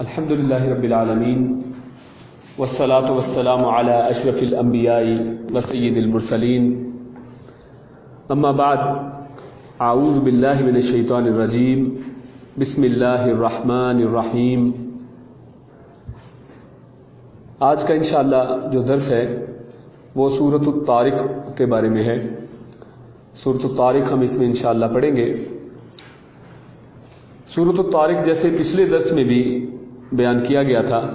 الحمد للہ رب العالمین والصلاة والسلام على اشرف الانبیاء وسید المرسلین. اما بعد، اعوذ باللہ من الشیطان الرجیم. بسم اللہ الرحمن الرحیم. آج کا انشاءاللہ جو درس ہے، وہ سورت الطارق کے بارے میں ہے. سورت الطارق ہم اس میں انشاءاللہ پڑھیں گے. سورت الطارق جیسے پچھلے درس میں بھی بیان کیا گیا تھا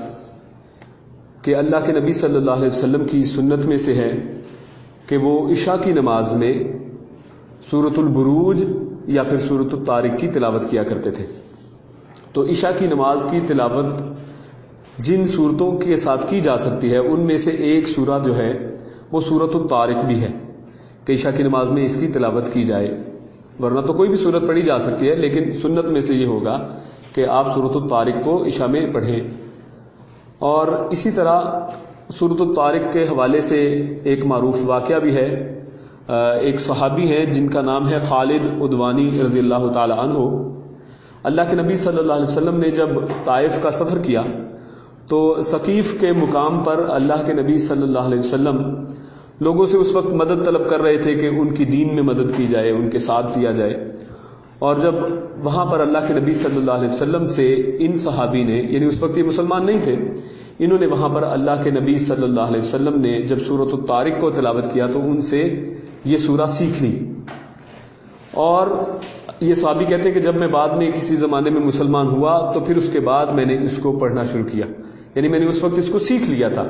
کہ اللہ کے نبی صلی اللہ علیہ وسلم کی سنت میں سے ہے کہ وہ عشاء کی نماز میں سورت البروج یا پھر سورت الطارق کی تلاوت کیا کرتے تھے۔ تو عشاء کی نماز کی تلاوت جن صورتوں کے ساتھ کی جا سکتی ہے، ان میں سے ایک سورہ جو ہے وہ سورت الطارق بھی ہے کہ عشاء کی نماز میں اس کی تلاوت کی جائے۔ ورنہ تو کوئی بھی صورت پڑھی جا سکتی ہے، لیکن سنت میں سے یہ ہوگا کہ آپ صورت الطارق کو عشاء میں پڑھیں۔ اور اسی طرح صورت الطارق کے حوالے سے ایک معروف واقعہ بھی ہے۔ ایک صحابی ہے جن کا نام ہے خالد ادوانی رضی اللہ تعالی عنہ۔ اللہ کے نبی صلی اللہ علیہ وسلم نے جب طائف کا سفر کیا، تو ثقیف کے مقام پر اللہ کے نبی صلی اللہ علیہ وسلم لوگوں سے اس وقت مدد طلب کر رہے تھے کہ ان کی دین میں مدد کی جائے، ان کے ساتھ دیا جائے۔ اور جب وہاں پر اللہ کے نبی صلی اللہ علیہ وسلم سے ان صحابی نے یعنی اس وقت یہ مسلمان نہیں تھے، انہوں نے وہاں پر اللہ کے نبی صلی اللہ علیہ وسلم نے جب سورت الطارق کو تلاوت کیا تو ان سے یہ سورہ سیکھ لی۔ اور یہ صحابی کہتے ہیں کہ جب میں بعد میں کسی زمانے میں مسلمان ہوا تو پھر اس کے بعد میں نے اس کو پڑھنا شروع کیا۔ یعنی میں نے اس وقت اس کو سیکھ لیا تھا۔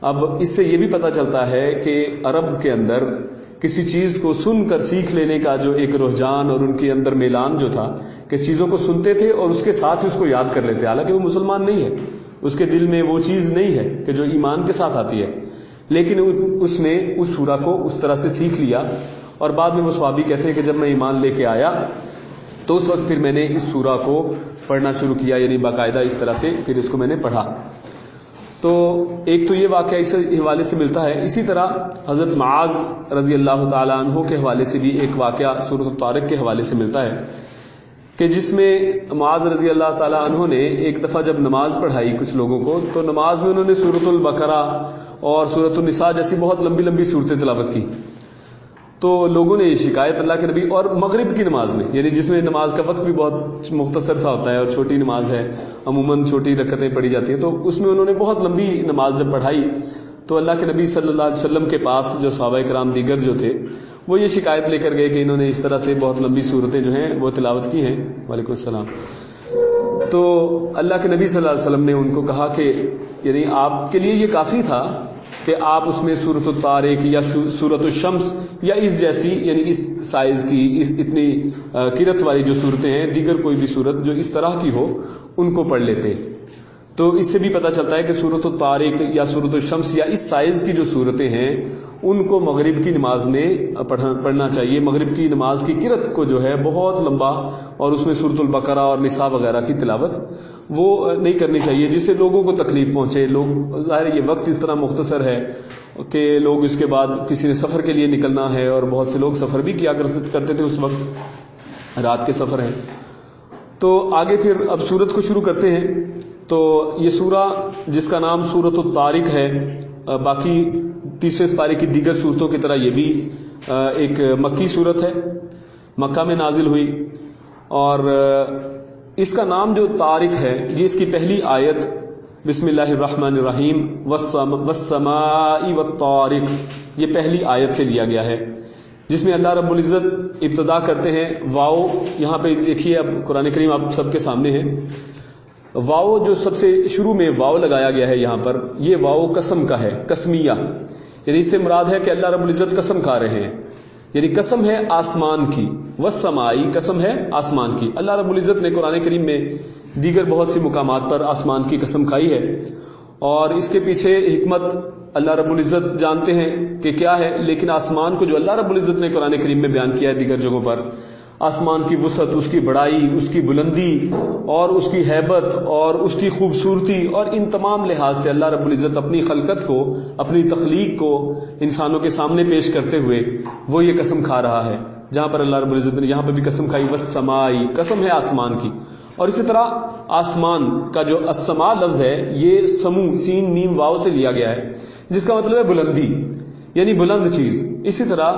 اب اس سے یہ بھی پتا چلتا ہے کہ عرب کے اندر کسی چیز کو سن کر سیکھ لینے کا جو ایک رجحان اور ان کے اندر میلان جو تھا کہ چیزوں کو سنتے تھے اور اس کے ساتھ ہی اس کو یاد کر لیتے، حالانکہ وہ مسلمان نہیں ہے۔ اس کے دل میں وہ چیز نہیں ہے کہ جو ایمان کے ساتھ آتی ہے۔ لیکن اس نے اس سورا کو اس طرح سے سیکھ لیا اور بعد میں وہ سوابی کہتے ہیں کہ جب میں ایمان لے کے آیا، تو اس وقت پھر میں نے اس سورا کو پڑھنا شروع کیا یعنی باقاعدہ اس طرح سے پھر اس کو میں نے پڑھا۔ تو ایک تو یہ واقعہ اس حوالے سے ملتا ہے۔ اسی طرح حضرت معاذ رضی اللہ تعالیٰ عنہ کے حوالے سے بھی ایک واقعہ صورت الطارق کے حوالے سے ملتا ہے کہ جس میں معاذ رضی اللہ تعالیٰ عنہ نے ایک دفعہ جب نماز پڑھائی کچھ لوگوں کو، تو نماز میں انہوں نے صورت البقرہ اور صورت النساء جیسی بہت لمبی لمبی صورتیں تلاوت کی۔ تو لوگوں نے یہ شکایت اللہ کے نبی اور مغرب کی نماز میں یعنی جس میں نماز کا وقت بھی بہت مختصر سا ہوتا ہے اور چھوٹی نماز ہے، عموماً چھوٹی رکتیں پڑھی جاتی ہیں، تو اس میں انہوں نے بہت لمبی نماز جب پڑھائی، تو اللہ کے نبی صلی اللہ علیہ وسلم کے پاس جو صحابہ کرام دیگر جو تھے، وہ یہ شکایت لے کر گئے کہ انہوں نے اس طرح سے بہت لمبی صورتیں جو ہیں وہ تلاوت کی ہیں۔ وعلیکم السلام۔ تو اللہ کے نبی صلی اللہ علیہ وسلم نے ان کو کہا کہ یعنی آپ کے لیے یہ کافی تھا کہ آپ اس میں صورت الطارق یا صورت الشمس یا اس جیسی یعنی اس سائز کی، اس اتنی کرت والی جو صورتیں ہیں، دیگر کوئی بھی صورت جو اس طرح کی ہو، ان کو پڑھ لیتے تو اس سے بھی پتہ چلتا ہے کہ صورت الطارق یا صورت الشمس یا اس سائز کی جو صورتیں ہیں، ان کو مغرب کی نماز میں پڑھنا چاہیے۔ مغرب کی نماز کی کرت کو جو ہے، بہت لمبا اور اس میں صورت البقرہ اور نساء وغیرہ کی تلاوت وہ نہیں کرنی چاہیے، جس سے لوگوں کو تکلیف پہنچے۔ لوگ، ظاہر یہ وقت اس طرح مختصر ہے کہ لوگ اس کے بعد کسی نے سفر کے لیے نکلنا ہے اور بہت سے لوگ سفر بھی کیا کرتے تھے اس وقت۔ رات کے سفر ہیں۔ تو آگے پھر اب سورت کو شروع کرتے ہیں۔ تو یہ سورہ جس کا نام سورت الطارق ہے باقی تیسرے سپارے کی دیگر صورتوں کی طرح یہ بھی ایک مکی صورت ہے۔ مکہ میں نازل ہوئی اور اس کا نام جو طارق ہے، یہ اس کی پہلی آیت۔ بسم اللہ الرحمن الرحیم۔ وسمائی و طارق یہ پہلی آیت سے لیا گیا ہے۔ جس میں اللہ رب العزت ابتدا کرتے ہیں۔ واؤ، یہاں پہ دیکھیے اب قرآن کریم آپ سب کے سامنے ہے۔ واؤ جو سب سے شروع میں واؤ لگایا گیا ہے یہاں پر، یہ واؤ قسم کا ہے کسمیہ یعنی اس سے مراد ہے کہ اللہ رب العزت قسم کھا رہے ہیں۔ یعنی قسم ہے آسمان کی وسمائی قسم ہے آسمان کی۔ اللہ رب العزت نے قرآن کریم میں دیگر بہت سی مقامات پر آسمان کی قسم کھائی ہے۔ اور اس کے پیچھے حکمت اللہ رب العزت جانتے ہیں کہ کیا ہے، لیکن آسمان کو جو اللہ رب العزت نے قرآن کریم میں بیان کیا ہے دیگر جگہوں پر۔ آسمان کی وسعت، اس کی بڑائی، اس کی بلندی اور اس کی حیبت اور اس کی خوبصورتی اور ان تمام لحاظ سے اللہ رب العزت اپنی خلقت کو، اپنی تخلیق کو انسانوں کے سامنے پیش کرتے ہوئے وہ یہ قسم کھا رہا ہے۔ جہاں پر اللہ رب العزت نے یہاں پہ بھی قسم کھائی بس سمائی قسم ہے آسمان کی۔ اور اسی طرح آسمان کا جو اسما لفظ ہے، یہ سمو، سین، میم واؤ سے لیا گیا ہے، جس کا مطلب ہے بلندی یعنی بلند چیز۔ اسی طرح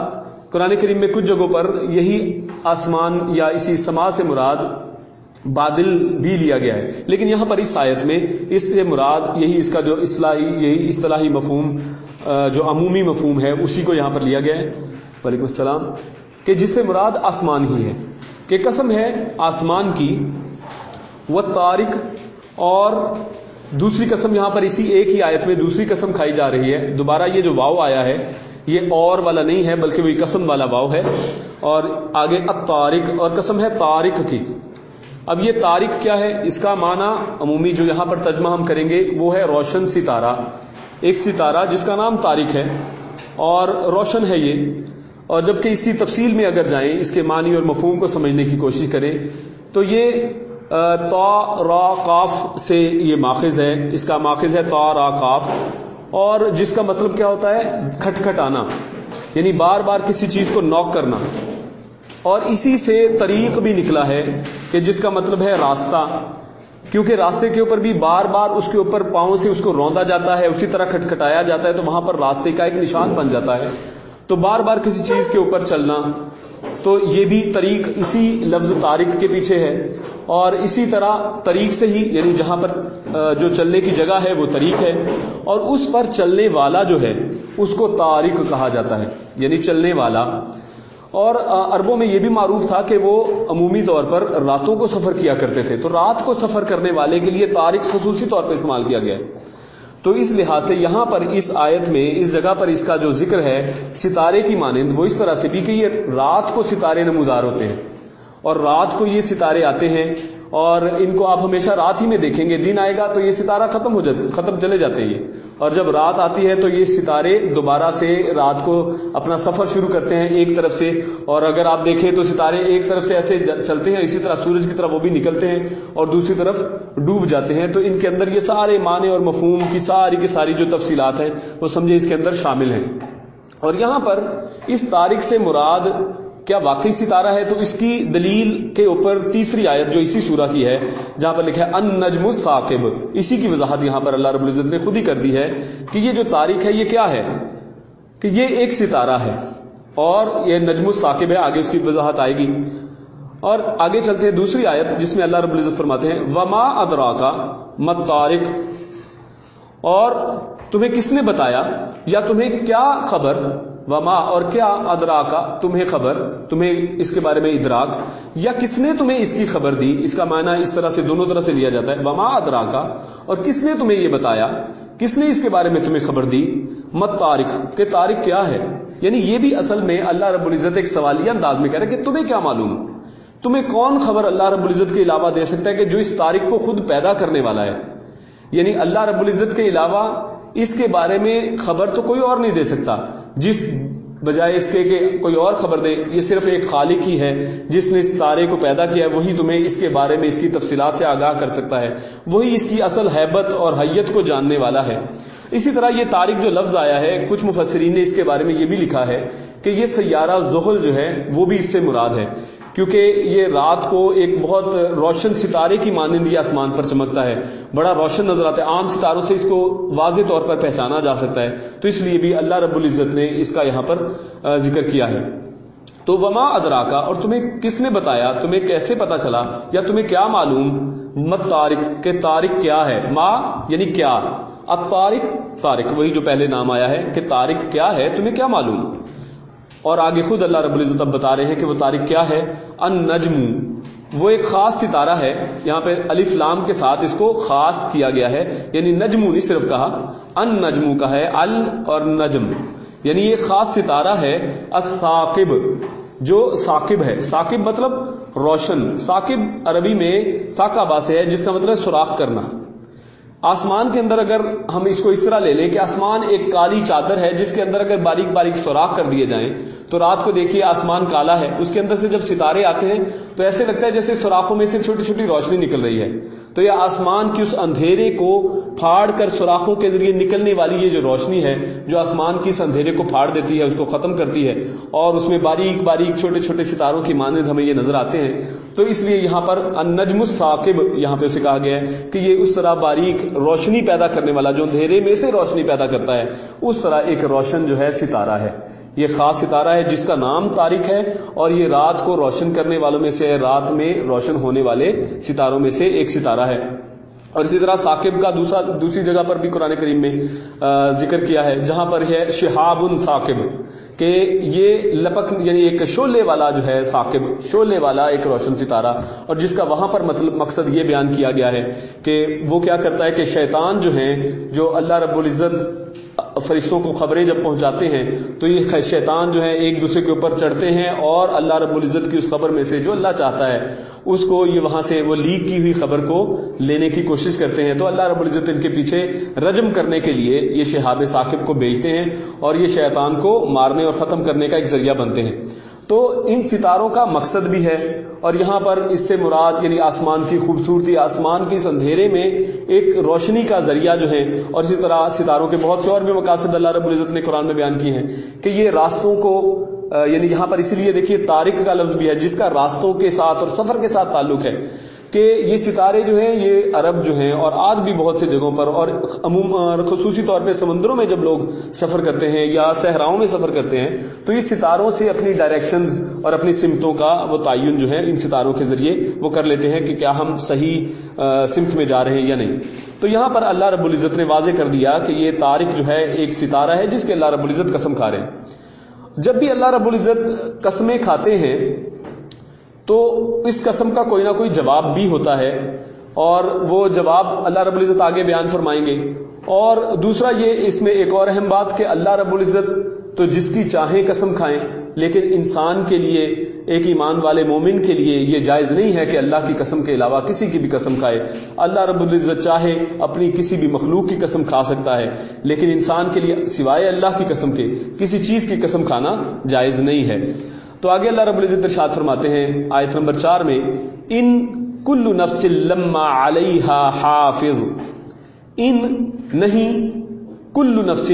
قرآن کریم میں کچھ جگہوں پر یہی آسمان یا اسی سما سے مراد بادل بھی لیا گیا ہے۔ لیکن یہاں پر اس آیت میں اس سے مراد یہی اس کا جو اصلاحی، یہی اصطلاحی مفہوم جو عمومی مفہوم ہے، اسی کو یہاں پر لیا گیا ہے۔ وعلیکم السلام۔ کہ جس سے مراد آسمان ہی ہے۔ کہ قسم ہے آسمان کی، وہ تارک اور دوسری قسم یہاں پر اسی ایک ہی آیت میں دوسری قسم کھائی جا رہی ہے۔ دوبارہ یہ جو واؤ آیا ہے یہ اور والا نہیں ہے بلکہ وہی قسم والا واؤ ہے اور آگے تارک اور قسم ہے تارک کی۔ اب یہ تارک کیا ہے؟ اس کا معنی عمومی جو یہاں پر ترجمہ ہم کریں گے وہ ہے روشن ستارہ۔ ایک ستارہ جس کا نام تارک ہے اور روشن ہے یہ۔ اور جبکہ اس کی تفصیل میں اگر جائیں، اس کے معنی اور مفہوم کو سمجھنے کی کوشش کریں، تو یہ تو را کاف سے یہ ماخذ ہے۔ اس کا ماخذ ہے تو را کاف اور جس کا مطلب کیا ہوتا ہے؟ کھٹ کھٹ آنا یعنی بار بار کسی چیز کو نوک کرنا. اور اسی سے طریق بھی نکلا ہے کہ جس کا مطلب ہے راستہ. کیونکہ راستے کے اوپر بھی بار بار اس کے اوپر پاؤں سے اس کو روندا جاتا ہے، اسی طرح کھٹکھٹایا جاتا ہے، تو وہاں پر راستے کا ایک نشان بن جاتا ہے. تو بار بار کسی چیز کے اوپر چلنا. تو یہ بھی طریق اسی لفظ تاریخ کے پیچھے ہے. اور اسی طرح طریق سے ہی یعنی جہاں پر جو چلنے کی جگہ ہے، وہ طریق ہے۔ اور اس پر چلنے والا جو ہے، اس کو تاریخ کہا جاتا ہے یعنی چلنے والا۔ اور عربوں میں یہ بھی معروف تھا کہ وہ عمومی طور پر راتوں کو سفر کیا کرتے تھے۔ تو رات کو سفر کرنے والے کے لیے تاریخ خصوصی طور پہ استعمال کیا گیا۔ ہے تو اس لحاظ سے یہاں پر اس آیت میں، اس جگہ پر اس کا جو ذکر ہے، ستارے کی مانند، وہ اس طرح سے بھی کہ یہ رات کو ستارے نمودار ہوتے ہیں۔ اور رات کو یہ ستارے آتے ہیں اور ان کو آپ ہمیشہ رات ہی میں دیکھیں گے۔ دن آئے گا تو یہ ستارہ ختم ہو جاتے ختم چلے جاتے ہیں یہ۔ اور جب رات آتی ہے تو یہ ستارے دوبارہ سے رات کو اپنا سفر شروع کرتے ہیں ایک طرف سے۔ اور اگر آپ دیکھیں تو ستارے ایک طرف سے ایسے چلتے ہیں اسی طرح سورج کی طرف وہ بھی نکلتے ہیں اور دوسری طرف ڈوب جاتے ہیں۔ تو ان کے اندر یہ سارے معنی اور مفہوم کی ساری کی ساری جو تفصیلات ہیں وہ سمجھے اس کے اندر شامل ہیں۔ اور یہاں پر اس تاریخ سے مراد کیا واقعی ستارہ ہے؟ تو اس کی دلیل کے اوپر تیسری آیت جو اسی سورہ کی ہے، جہاں پر لکھا ہے ان نجم ثاقب اسی کی وضاحت یہاں پر اللہ رب العزت نے خود ہی کر دی ہے کہ یہ جو تاریخ ہے، یہ کیا ہے؟ کہ یہ ایک ستارہ ہے اور یہ نجم الثاقب ہے، آگے اس کی وضاحت آئے گی۔ اور آگے چلتے ہیں دوسری آیت، جس میں اللہ رب العزت فرماتے ہیں، وما ادرا کا مت تارک اور تمہیں کس نے بتایا؟ یا تمہیں کیا خبر؟ وما، اور کیا ادرا کا؟ تمہیں خبر، تمہیں اس کے بارے میں ادراک، یا کس نے تمہیں اس کی خبر دی؟ اس کا معنی اس طرح سے دونوں طرح سے لیا جاتا ہے۔ وما ادرا کا، اور کس نے تمہیں یہ بتایا؟ کس نے اس کے بارے میں تمہیں خبر دی؟ مت تارک، کہ تارک کیا ہے؟ یعنی یہ بھی اصل میں اللہ رب العزت ایک سوالیہ انداز میں کہہ رہا ہے کہ تمہیں کیا معلوم؟ تمہیں کون خبر اللہ رب العزت کے علاوہ دے سکتا ہے کہ جو اس تاریخ کو خود پیدا کرنے والا ہے؟ یعنی اللہ رب العزت کے علاوہ اس کے بارے میں خبر تو کوئی اور نہیں دے سکتا۔ جس بجائے اس کے کہ کوئی اور خبر دے، یہ صرف ایک خالق ہی ہے، جس نے اس تارے کو پیدا کیا ہے، وہی تمہیں اس کے بارے میں اس کی تفصیلات سے آگاہ کر سکتا ہے۔ وہی اس کی اصل حیبت اور حیت کو جاننے والا ہے۔ اسی طرح یہ تاریخ جو لفظ آیا ہے، کچھ مفسرین نے اس کے بارے میں یہ بھی لکھا ہے کہ یہ سیارہ زحل جو ہے، وہ بھی اس سے مراد ہے۔ کیونکہ یہ رات کو ایک بہت روشن ستارے کی مانندی آسمان پر چمکتا ہے، بڑا روشن نظر آتا ہے، عام ستاروں سے اس کو واضح طور پر پہچانا جا سکتا ہے۔ تو اس لیے بھی اللہ رب العزت نے اس کا یہاں پر ذکر کیا ہے۔ تو وما ادراکا، اور تمہیں کس نے بتایا؟ تمہیں کیسے پتا چلا؟ یا تمہیں کیا معلوم؟ مت تارک، کہ تارک کیا ہے؟ ما یعنی کیا؟ اتارک تارک، وہی جو پہلے نام آیا ہے، کہ تارک کیا ہے، تمہیں کیا معلوم؟ اور آگے خود اللہ رب العزت اب بتا رہے ہیں کہ وہ تاریخ کیا ہے؟ ان نجم وہ ایک خاص ستارہ ہے، یہاں پہ الف لام کے ساتھ اس کو خاص کیا گیا ہے یعنی نجمو نہیں صرف کہا ان نجمو کا ہے، ال اور نجم. یعنی یہ خاص ستارہ ہے الساقب جو ثاقب ہے. ثاقب مطلب روشن. ثاقب عربی میں ساکابا سے ہے، جس کا مطلب سوراخ کرنا. آسمان کے اندر اگر ہم اس کو اس طرح لے لیں کہ آسمان ایک کالی چادر ہے، جس کے اندر اگر باریک باریک سوراخ کر دیے جائیں، تو رات کو دیکھیے آسمان کالا ہے۔ اس کے اندر سے جب ستارے آتے ہیں، تو ایسے لگتا ہے جیسے سوراخوں میں سے چھوٹی چھوٹی روشنی نکل رہی ہے۔ تو یہ آسمان کی اس اندھیرے کو پھاڑ کر سوراخوں کے ذریعے نکلنے والی یہ جو روشنی ہے، جو آسمان کی اس اندھیرے کو پھاڑ دیتی ہے، اس کو ختم کرتی ہے، اور اس میں باریک باریک چھوٹے چھوٹے ستاروں کی مانند ہمیں یہ نظر آتے ہیں۔ تو اس لیے یہاں پر نجم الثاقب یہاں پہ اسے کہا گیا ہے کہ یہ اس طرح باریک روشنی پیدا کرنے والا، جو اندھیرے میں سے روشنی پیدا کرتا ہے، اس طرح ایک روشن جو ہے ستارہ ہے۔ یہ خاص ستارہ ہے جس کا نام تاریخ ہے اور یہ رات کو روشن کرنے والوں میں سے رات میں روشن ہونے والے ستاروں میں سے ایک ستارہ ہے۔ اور اسی طرح ثاقب کا دوسرا دوسری جگہ پر بھی قرآن کریم میں ذکر کیا ہے، جہاں پر ہے شہاب ان ثاقب، کہ یہ لپک یعنی ایک شولے والا جو ہے ثاقب شولے والا ایک روشن ستارہ، اور جس کا وہاں پر مطلب مقصد یہ بیان کیا گیا ہے کہ وہ کیا کرتا ہے کہ شیطان جو ہیں، جو اللہ رب العزت فرشتوں کو خبریں جب پہنچاتے ہیں تو یہ شیطان جو ہے ایک دوسرے کے اوپر چڑھتے ہیں اور اللہ رب العزت کی اس خبر میں سے جو اللہ چاہتا ہے، اس کو یہ وہاں سے وہ لیک کی ہوئی خبر کو لینے کی کوشش کرتے ہیں۔ تو اللہ رب العزت ان کے پیچھے رجم کرنے کے لیے یہ شہاب ثاقب کو بھیجتے ہیں اور یہ شیطان کو مارنے اور ختم کرنے کا ایک ذریعہ بنتے ہیں۔ تو ان ستاروں کا مقصد بھی ہے اور یہاں پر اس سے مراد یعنی آسمان کی خوبصورتی، آسمان کی اس اندھیرے میں ایک روشنی کا ذریعہ جو ہے اور اسی طرح ستاروں کے بہت سے اور بھی مقاصد اللہ رب العزت نے قرآن میں بیان کی ہیں کہ یہ راستوں کو یعنی یہاں پر اسی لیے دیکھیے تاریخ کا لفظ بھی ہے جس کا راستوں کے ساتھ اور سفر کے ساتھ تعلق ہے۔ کہ یہ ستارے جو ہیں، یہ عرب جو ہیں اور آج بھی بہت سے جگہوں پر اور عموم خصوصی طور پہ سمندروں میں جب لوگ سفر کرتے ہیں یا صحراؤں میں سفر کرتے ہیں، تو یہ ستاروں سے اپنی ڈائریکشنز اور اپنی سمتوں کا وہ تعین جو ہے ان ستاروں کے ذریعے وہ کر لیتے ہیں کہ کیا ہم صحیح سمت میں جا رہے ہیں یا نہیں۔ تو یہاں پر اللہ رب العزت نے واضح کر دیا کہ یہ تاریخ جو ہے، ایک ستارہ ہے جس کے اللہ رب العزت قسم کھا رہے ہیں۔ جب بھی اللہ رب العزت قسمیں کھاتے ہیں تو اس قسم کا کوئی نہ کوئی جواب بھی ہوتا ہے اور وہ جواب اللہ رب العزت آگے بیان فرمائیں گے۔ اور دوسرا یہ اس میں ایک اور اہم بات کہ اللہ رب العزت تو جس کی چاہیں قسم کھائیں، لیکن انسان کے لیے، ایک ایمان والے مومن کے لیے یہ جائز نہیں ہے کہ اللہ کی قسم کے علاوہ کسی کی بھی قسم کھائے۔ اللہ رب العزت چاہے اپنی کسی بھی مخلوق کی قسم کھا سکتا ہے، لیکن انسان کے لیے سوائے اللہ کی قسم کے کسی چیز کی قسم کھانا جائز نہیں ہے۔ تو آگے اللہ رب العزت ارشاد فرماتے ہیں، آیت نمبر چار میں، ان کل نفس لما علیہ حافظ۔ ان نہیں، کل نفس،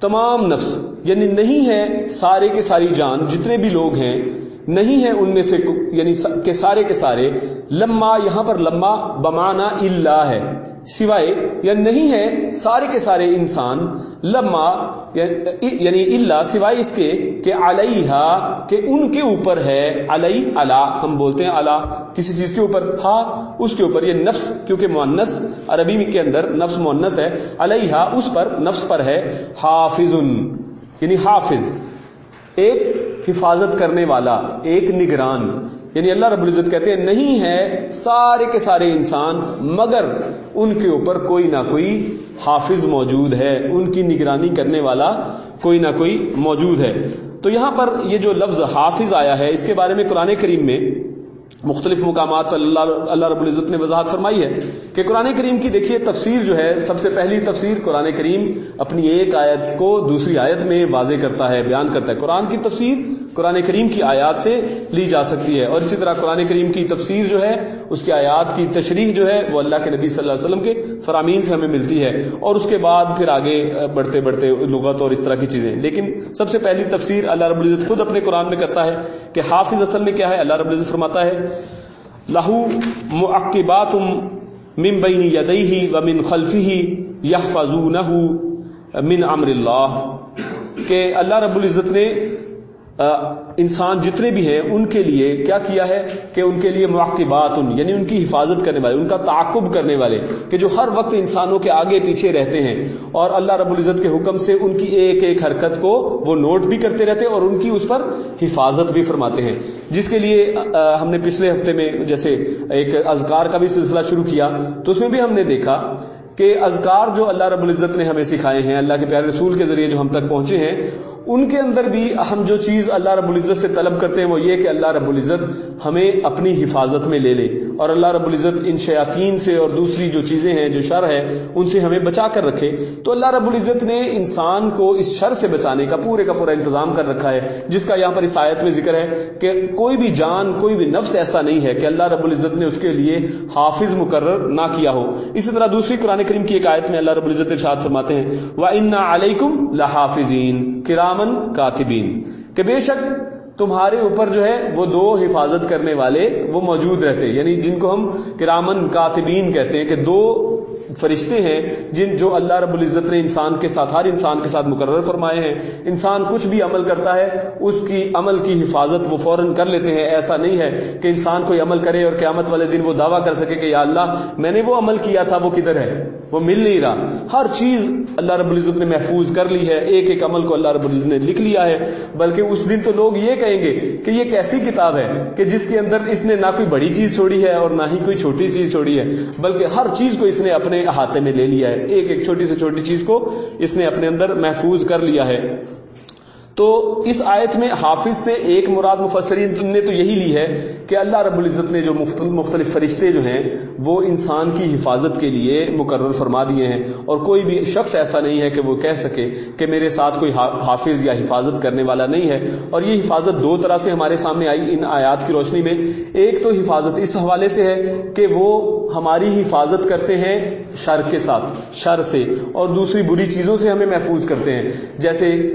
تمام نفس یعنی نہیں ہے سارے کے ساری جان، جتنے بھی لوگ ہیں، نہیں ہے ان میں سے یعنی کہ سارے کے سارے، لما یہاں پر لما بمانا اللہ ہے۔ سوائے یا نہیں ہے سارے کے سارے انسان، لما یعنی اللہ سوائے اس کے کہ علیہ کہ ان کے اوپر ہے، علی اللہ ہم بولتے ہیں اللہ کسی چیز کے اوپر، ہا، اس کے اوپر، یہ نفس، کیونکہ مونس عربی کے اندر نفس مونس ہے علیہ اس پر، نفس پر ہے حافظ یعنی حافظ، ایک حفاظت کرنے والا، ایک نگران یعنی اللہ رب العزت کہتے ہیں، نہیں ہے سارے کے سارے انسان، مگر ان کے اوپر کوئی نہ کوئی حافظ موجود ہے، ان کی نگرانی کرنے والا کوئی نہ کوئی موجود ہے۔ تو یہاں پر یہ جو لفظ حافظ آیا ہے، اس کے بارے میں قرآن کریم میں مختلف مقامات پر اللہ اللہ رب العزت نے وضاحت فرمائی ہے کہ قرآن کریم کی دیکھیے، تفسیر جو ہے، سب سے پہلی تفسیر قرآن کریم اپنی ایک آیت کو دوسری آیت میں واضح کرتا ہے، بیان کرتا ہے۔ قرآن کی تفسیر قرآن کریم کی آیات سے لی جا سکتی ہے اور اسی طرح قرآن کریم کی تفسیر جو ہے، اس کی آیات کی تشریح جو ہے، وہ اللہ کے نبی صلی اللہ علیہ وسلم کے فرامین سے ہمیں ملتی ہے اور اس کے بعد پھر آگے بڑھتے بڑھتے لغت اور اس طرح کی چیزیں۔ لیکن سب سے پہلی تفسیر اللہ رب العزت خود اپنے قرآن میں کرتا ہے کہ حافظ اصل میں کیا ہے، اللہ رب العزت فرماتا ہے، لہو معقبات من بین یدیہ و من خلفہ یحفظونہ من امر اللہ۔ کہ اللہ رب العزت نے انسان جتنے بھی ہیں، ان کے لیے کیا کیا ہے کہ ان کے لیے مواقبات ان یعنی ان کی حفاظت کرنے والے، ان کا تعاقب کرنے والے، کہ جو ہر وقت انسانوں کے آگے پیچھے رہتے ہیں، اور اللہ رب العزت کے حکم سے ان کی ایک ایک حرکت کو وہ نوٹ بھی کرتے رہتے اور ان کی اس پر حفاظت بھی فرماتے ہیں۔ جس کے لیے ہم نے پچھلے ہفتے میں جیسے ایک اذکار کا بھی سلسلہ شروع کیا، تو اس میں بھی ہم نے دیکھا کہ اذکار جو اللہ رب العزت نے ہمیں سکھائے ہیں، اللہ کے پیارے رسول کے ذریعے جو ہم تک پہنچے ہیں ان کے اندر بھی ہم جو چیز اللہ رب العزت سے طلب کرتے ہیں وہ یہ کہ اللہ رب العزت ہمیں اپنی حفاظت میں لے لے اور اللہ رب العزت ان شیاطین سے اور دوسری جو چیزیں ہیں جو شر ہے ان سے ہمیں بچا کر رکھے۔ تو اللہ رب العزت نے انسان کو اس شر سے بچانے کا پورے کا پورا انتظام کر رکھا ہے، جس کا یہاں پر اس آیت میں ذکر ہے کہ کوئی بھی جان، کوئی بھی نفس ایسا نہیں ہے کہ اللہ رب العزت نے اس کے لیے حافظ مقرر نہ کیا ہو۔ اسی طرح دوسری قرآن کریم کی ایک آیت میں اللہ رب العزت ارشاد فرماتے ہیں وہ ان علیکم لحافظین کرامن کاتبین، کہ بے شک تمہارے اوپر جو ہے وہ دو حفاظت کرنے والے وہ موجود رہتے یعنی جن کو ہم کرامن کاتبین کہتے ہیں، کہ دو فرشتے ہیں جن جو اللہ رب العزت نے انسان کے ساتھ، ہر انسان کے ساتھ مقرر فرمائے ہیں۔ انسان کچھ بھی عمل کرتا ہے، اس کی عمل کی حفاظت وہ فوراً کر لیتے ہیں۔ ایسا نہیں ہے کہ انسان کوئی عمل کرے اور قیامت والے دن وہ دعویٰ کر سکے کہ یا اللہ، میں نے وہ عمل کیا تھا، وہ کدھر ہے؟ وہ مل نہیں رہا۔ ہر چیز اللہ رب العزت نے محفوظ کر لی ہے، ایک ایک عمل کو اللہ رب العزت نے لکھ لیا ہے۔ بلکہ اس دن تو لوگ یہ کہیں گے کہ یہ کیسی کتاب ہے کہ جس کے اندر اس نے نہ کوئی بڑی چیز چھوڑی ہے اور نہ ہی کوئی چھوٹی چیز چھوڑی ہے، بلکہ ہر چیز کو اس نے اپنے احاطے میں لے لیا ہے۔ ایک ایک چھوٹی سے چھوٹی چیز کو اس نے اپنے اندر محفوظ کر لیا ہے۔ تو اس آیت میں حافظ سے ایک مراد مفسرین نے تو یہی لی ہے کہ اللہ رب العزت نے جو مختلف فرشتے جو ہیں، وہ انسان کی حفاظت کے لیے مقرر فرما دیے ہیں۔ اور کوئی بھی شخص ایسا نہیں ہے کہ وہ کہہ سکے کہ میرے ساتھ کوئی حافظ یا حفاظت کرنے والا نہیں ہے۔ اور یہ حفاظت دو طرح سے ہمارے سامنے آئی ان آیات کی روشنی میں۔ ایک تو حفاظت اس حوالے سے ہے کہ وہ ہماری حفاظت کرتے ہیں شر کے ساتھ، شر سے۔ اور دوسری بری چیزوں سے ہمیں محفوظ کرتے ہیں۔ جیسے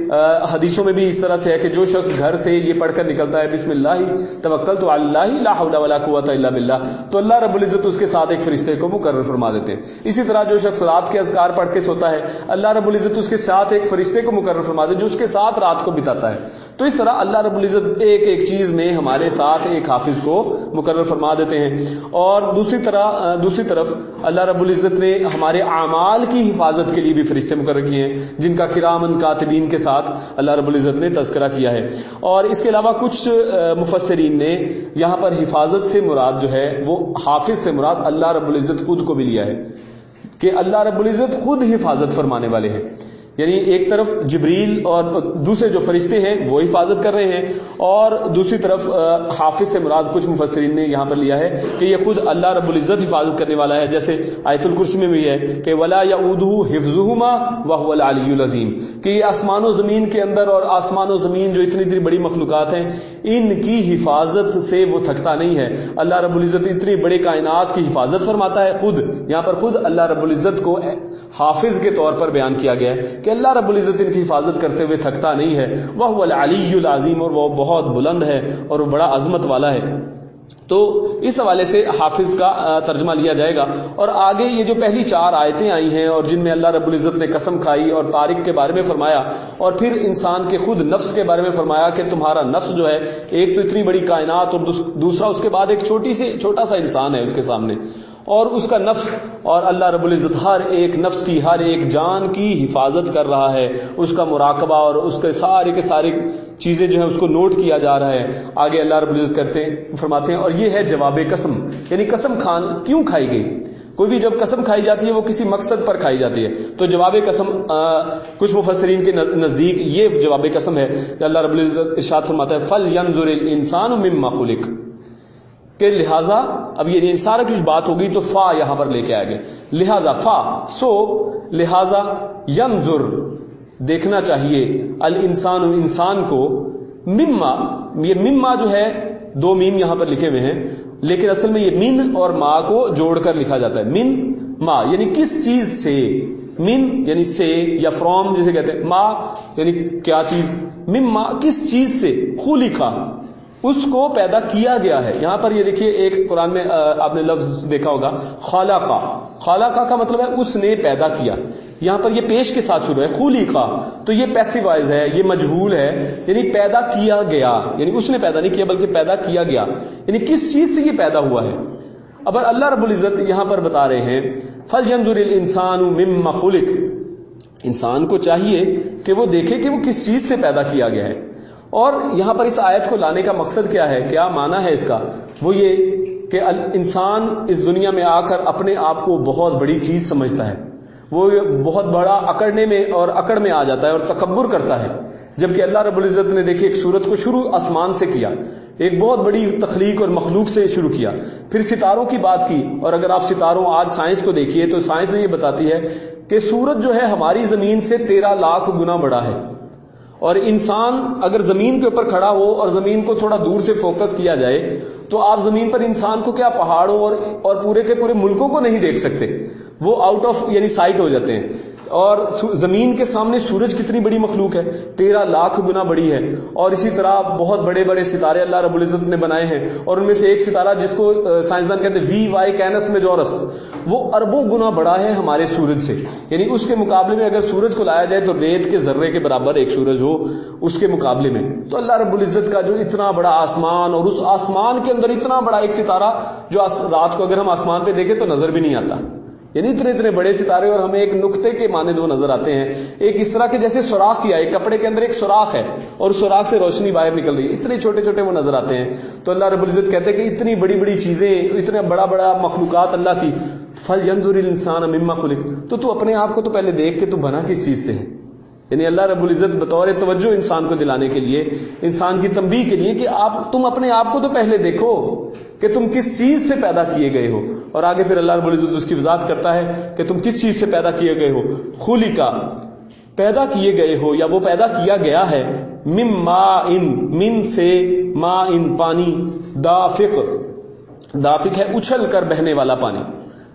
حدیثوں میں بھی اس طرح سے ہے کہ جو شخص گھر سے یہ پڑھ کر نکلتا ہے، بسم اللہ، توکل تو اللہ لا حول ولا قوت الا باللہ۔ تو اللہ رب العزت اس کے ساتھ ایک فرشتے کو مقرر فرما دیتے ہیں۔ اسی طرح جو شخص رات کے اذکار پڑھ کے سوتا ہے، اللہ رب العزت اس کے ساتھ ایک فرشتے کو مقرر فرما دے جو اس کے ساتھ رات کو بتاتا ہے۔ تو اس طرح اللہ رب العزت ایک ایک چیز میں ہمارے ساتھ ایک حافظ کو مقرر فرما دیتے ہیں۔ اور دوسری طرح، دوسری طرف اللہ رب العزت نے ہمارے اعمال کی حفاظت کے لیے بھی فرشتے مقرر کیے ہیں، جن کا کرامن کاتبین کے ساتھ اللہ رب العزت نے تذکرہ کیا ہے۔ اور اس کے علاوہ کچھ مفسرین نے یہاں پر حفاظت سے مراد جو ہے، وہ حافظ سے مراد اللہ رب العزت خود کو بھی لیا ہے کہ اللہ رب العزت خود حفاظت فرمانے والے ہیں۔ یعنی ایک طرف جبریل اور دوسرے جو فرشتے ہیں، وہ حفاظت کر رہے ہیں اور دوسری طرف حافظ سے مراد کچھ مفسرین نے یہاں پر لیا ہے کہ یہ خود اللہ رب العزت حفاظت کرنے والا ہے، جیسے آیت الکرسی میں بھی ہے کہ ولا یا اردو حفظ وہ العظیم کہ یہ آسمان و زمین کے اندر اور آسمان و زمین جو اتنی اتنی بڑی مخلوقات ہیں، ان کی حفاظت سے وہ تھکتا نہیں ہے۔ اللہ رب العزت اتنی بڑے کائنات کی حفاظت فرماتا ہے خود۔ یہاں پر خود اللہ رب العزت کو حافظ کے طور پر بیان کیا گیا ہے کہ اللہ رب العزت ان کی حفاظت کرتے ہوئے تھکتا نہیں ہے وہ علی العظیم اور وہ بہت بلند ہے اور وہ بڑا عظمت والا ہے۔ تو اس حوالے سے حافظ کا ترجمہ لیا جائے گا۔ اور آگے یہ جو پہلی چار آیتیں آئی ہیں اور جن میں اللہ رب العزت نے قسم کھائی اور تارک کے بارے میں فرمایا اور پھر انسان کے خود نفس کے بارے میں فرمایا کہ تمہارا نفس جو ہے، ایک تو اتنی بڑی کائنات اور دوسرا اس کے بعد ایک چھوٹی سی، چھوٹا سا انسان ہے اس کے سامنے۔ اور اس کا نفس اور اللہ رب العزت ہر ایک نفس کی، ہر ایک جان کی حفاظت کر رہا ہے۔ اس کا مراقبہ اور اس کے سارے کے سارے چیزیں جو ہیں اس کو نوٹ کیا جا رہا ہے۔ آگے اللہ رب العزت کرتے ہیں، فرماتے ہیں، اور یہ ہے جواب قسم۔ یعنی قسم خان کیوں کھائی گئی؟ کوئی بھی جب قسم کھائی جاتی ہے، وہ کسی مقصد پر کھائی جاتی ہے۔ تو جواب قسم کچھ مفسرین کے نزدیک یہ جواب قسم ہے۔ کہ اللہ رب العزت ارشاد فرماتا ہے فل ینظر الانسان مما خلق۔ کہ لہذا اب یہ سارا کچھ بات ہوگی تو فا یہاں پر لے کے آئے گے لہذا فا، سو، لہذا ینظر، دیکھنا چاہیے۔ الانسان انسان کو مما، یہ مما جو ہے، دو میم یہاں پر لکھے ہوئے ہیں۔ لیکن اصل میں یہ من اور ماں کو جوڑ کر لکھا جاتا ہے۔ من ماں یعنی کس چیز سے؟ من یعنی سے یا فرام جسے کہتے ہیں۔ ماں یعنی کیا چیز؟ مما، کس چیز سے؟ خو لکھا۔ اس کو پیدا کیا گیا ہے۔ یہاں پر یہ دیکھیے ایک قرآن میں آپ نے لفظ دیکھا ہوگا خالہ کا خالہ کا مطلب ہے اس نے پیدا کیا۔ یہاں پر یہ پیش کے ساتھ شروع ہے خولی کا تو یہ پیسیوائز ہے، یہ مجہول ہے یعنی پیدا کیا گیا۔ یعنی اس نے پیدا نہیں کیا، بلکہ پیدا کیا گیا۔ یعنی کس چیز سے یہ پیدا ہوا ہے؟ اب اللہ رب العزت یہاں پر بتا رہے ہیں فل جمزر انسان مم خلق۔ انسان کو چاہیے کہ وہ دیکھے کہ وہ کس چیز سے پیدا کیا گیا ہے۔ اور یہاں پر اس آیت کو لانے کا مقصد کیا ہے؟ کیا مانا ہے اس کا؟ وہ یہ کہ انسان اس دنیا میں آ کر اپنے آپ کو بہت بڑی چیز سمجھتا ہے۔ وہ بہت بڑا اکڑنے میں اور اکڑ میں آ جاتا ہے اور تکبر کرتا ہے۔ جبکہ اللہ رب العزت نے دیکھی ایک سورت کو شروع آسمان سے کیا، ایک بہت بڑی تخلیق اور مخلوق سے شروع کیا۔ پھر ستاروں کی بات کی، اور اگر آپ ستاروں آج سائنس کو دیکھیے تو سائنس یہ بتاتی ہے کہ سورج جو ہے ہماری زمین سے تیرہ لاکھ گنا بڑا ہے۔ اور انسان اگر زمین کے اوپر کھڑا ہو اور زمین کو تھوڑا دور سے فوکس کیا جائے، تو آپ زمین پر انسان کو کیا پہاڑوں اور اور پورے کے پورے ملکوں کو نہیں دیکھ سکتے، وہ آؤٹ آف یعنی سائٹ ہو جاتے ہیں۔ اور زمین کے سامنے سورج کتنی بڑی مخلوق ہے؟ تیرہ لاکھ گنا بڑی ہے۔ اور اسی طرح بہت بڑے بڑے ستارے اللہ رب العزت نے بنائے ہیں۔ اور ان میں سے ایک ستارہ جس کو سائنسدان کہتے ہیں وی وائی کینس میں جورس وہ اربوں گنا بڑا ہے ہمارے سورج سے۔ یعنی اس کے مقابلے میں اگر سورج کو لایا جائے تو ریت کے ذرے کے برابر ایک سورج ہو اس کے مقابلے میں۔ تو اللہ رب العزت کا جو اتنا بڑا آسمان اور اس آسمان کے اندر اتنا بڑا ایک ستارہ جو رات کو اگر ہم آسمان پہ دیکھیں تو نظر بھی نہیں آتا۔ یعنی اتنے اتنے بڑے ستارے اور ہمیں ایک نقطے کے مانند وہ نظر آتے ہیں۔ ایک اس طرح کے جیسے سوراخ کیا ایک کپڑے کے اندر ایک سوراخ ہے اور سوراخ سے روشنی باہر نکل رہی ہے۔ اتنے چھوٹے چھوٹے وہ نظر آتے ہیں۔ تو اللہ رب العزت کہتے ہیں کہ اتنی بڑی بڑی چیزیں، اتنا بڑا بڑا مخلوقات اللہ کی۔ فل ینظر انسان مما خلق۔ تو تو اپنے آپ کو تو پہلے دیکھ کے تو بنا کس چیز سے ہے۔ یعنی اللہ رب العزت بطور توجہ انسان کو دلانے کے لیے، انسان کی تنبیہ کے لیے کہ آپ، تم اپنے آپ کو تو پہلے دیکھو۔ کہ تم کس چیز سے پیدا کیے گئے ہو؟ اور آگے پھر اللہ رب العزت اس کی وضاحت کرتا ہے کہ تم کس چیز سے پیدا کیے گئے ہو؟ خولی کا پیدا کیے گئے ہو یا وہ پیدا کیا گیا ہے؟ مم ما ان من سے ما ان پانی، دافق۔ دافق ہے اچھل کر بہنے والا پانی۔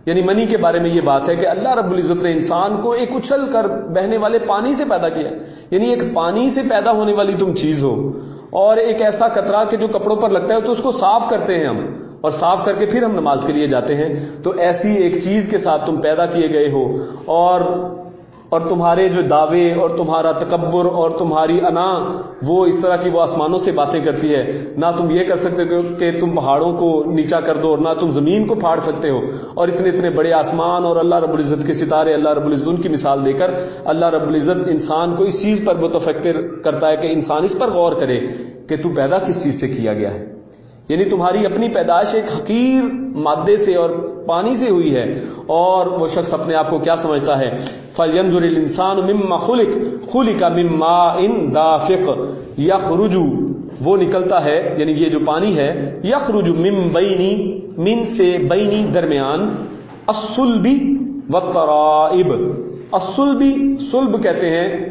یعنی منی کے بارے میں یہ بات ہے کہ اللہ رب العزت نے انسان کو ایک اچھل کر بہنے والے پانی سے پیدا کیا۔ یعنی ایک پانی سے پیدا ہونے والی تم چیز ہو۔ اور ایک ایسا قطرہ کہ جو کپڑوں پر لگتا ہے تو اس کو صاف کرتے ہیں ہم۔ اور صاف کر کے پھر ہم نماز کے لیے جاتے ہیں۔ تو ایسی ایک چیز کے ساتھ تم پیدا کیے گئے ہو۔ اور اور تمہارے جو دعوے اور تمہارا تکبر اور تمہاری انا، وہ اس طرح کی وہ آسمانوں سے باتیں کرتی ہے۔ نہ تم یہ کر سکتے ہو کہ تم پہاڑوں کو نیچا کر دو اور نہ تم زمین کو پھاڑ سکتے ہو۔ اور اتنے اتنے بڑے آسمان اور اللہ رب العزت کے ستارے، اللہ رب العزت ان کی مثال دے کر اللہ رب العزت انسان کو اس چیز پر متفکر کرتا ہے کہ انسان اس پر غور کرے کہ تو پیدا کس چیز سے کیا گیا ہے۔ یعنی تمہاری اپنی پیدائش ایک حقیر مادے سے اور پانی سے ہوئی ہے۔ اور وہ شخص اپنے آپ کو کیا سمجھتا ہے؟ فلینظر الانسان مما خلق خلق مما ان دافق یخرجو وہ نکلتا ہے یعنی یہ جو پانی ہے یخرج من بینی من سے بینی درمیان السلبی والترائب۔ السلبی سلب کہتے ہیں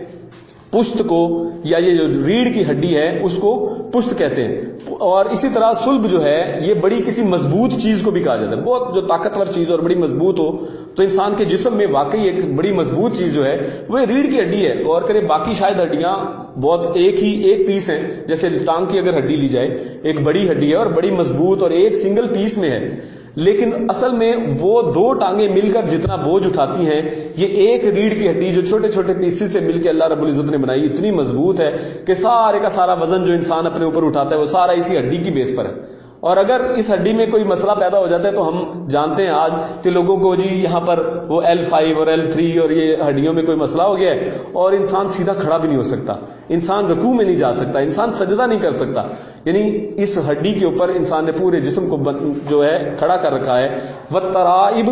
پشت کو، یا یہ جو ریڑھ کی ہڈی ہے، اس کو پشت کہتے ہیں۔ اور اسی طرح سلب جو ہے، یہ بڑی کسی مضبوط چیز کو بھی کہا جاتا ہے۔ بہت جو طاقتور چیز اور بڑی مضبوط ہو، تو انسان کے جسم میں واقعی ایک بڑی مضبوط چیز جو ہے، وہ ریڑھ کی ہڈی ہے۔ غور کرے باقی شاید ہڈیاں بہت ایک ہی، ایک پیس ہیں۔ جیسے ٹانگ کی اگر ہڈی لی جائے، ایک بڑی ہڈی ہے اور بڑی مضبوط اور ایک سنگل پیس میں ہے۔ لیکن اصل میں وہ دو ٹانگیں مل کر جتنا بوجھ اٹھاتی ہیں، یہ ایک ریڑھ کی ہڈی جو چھوٹے چھوٹے پیسز سے مل کے اللہ رب العزت نے بنائی، اتنی مضبوط ہے کہ سارے کا سارا وزن جو انسان اپنے اوپر اٹھاتا ہے، وہ سارا اسی ہڈی کی بیس پر ہے۔ اور اگر اس ہڈی میں کوئی مسئلہ پیدا ہو جاتا ہے تو ہم جانتے ہیں آج کہ لوگوں کو جی یہاں پر وہ ایل فائیو اور ایل تھری اور یہ ہڈیوں میں کوئی مسئلہ ہو گیا ہے اور انسان سیدھا کھڑا بھی نہیں ہو سکتا۔ انسان رکوع میں نہیں جا سکتا، انسان سجدہ نہیں کر سکتا۔ یعنی اس ہڈی کے اوپر انسان نے پورے جسم کو جو ہے کھڑا کر رکھا ہے۔ وہ ترائب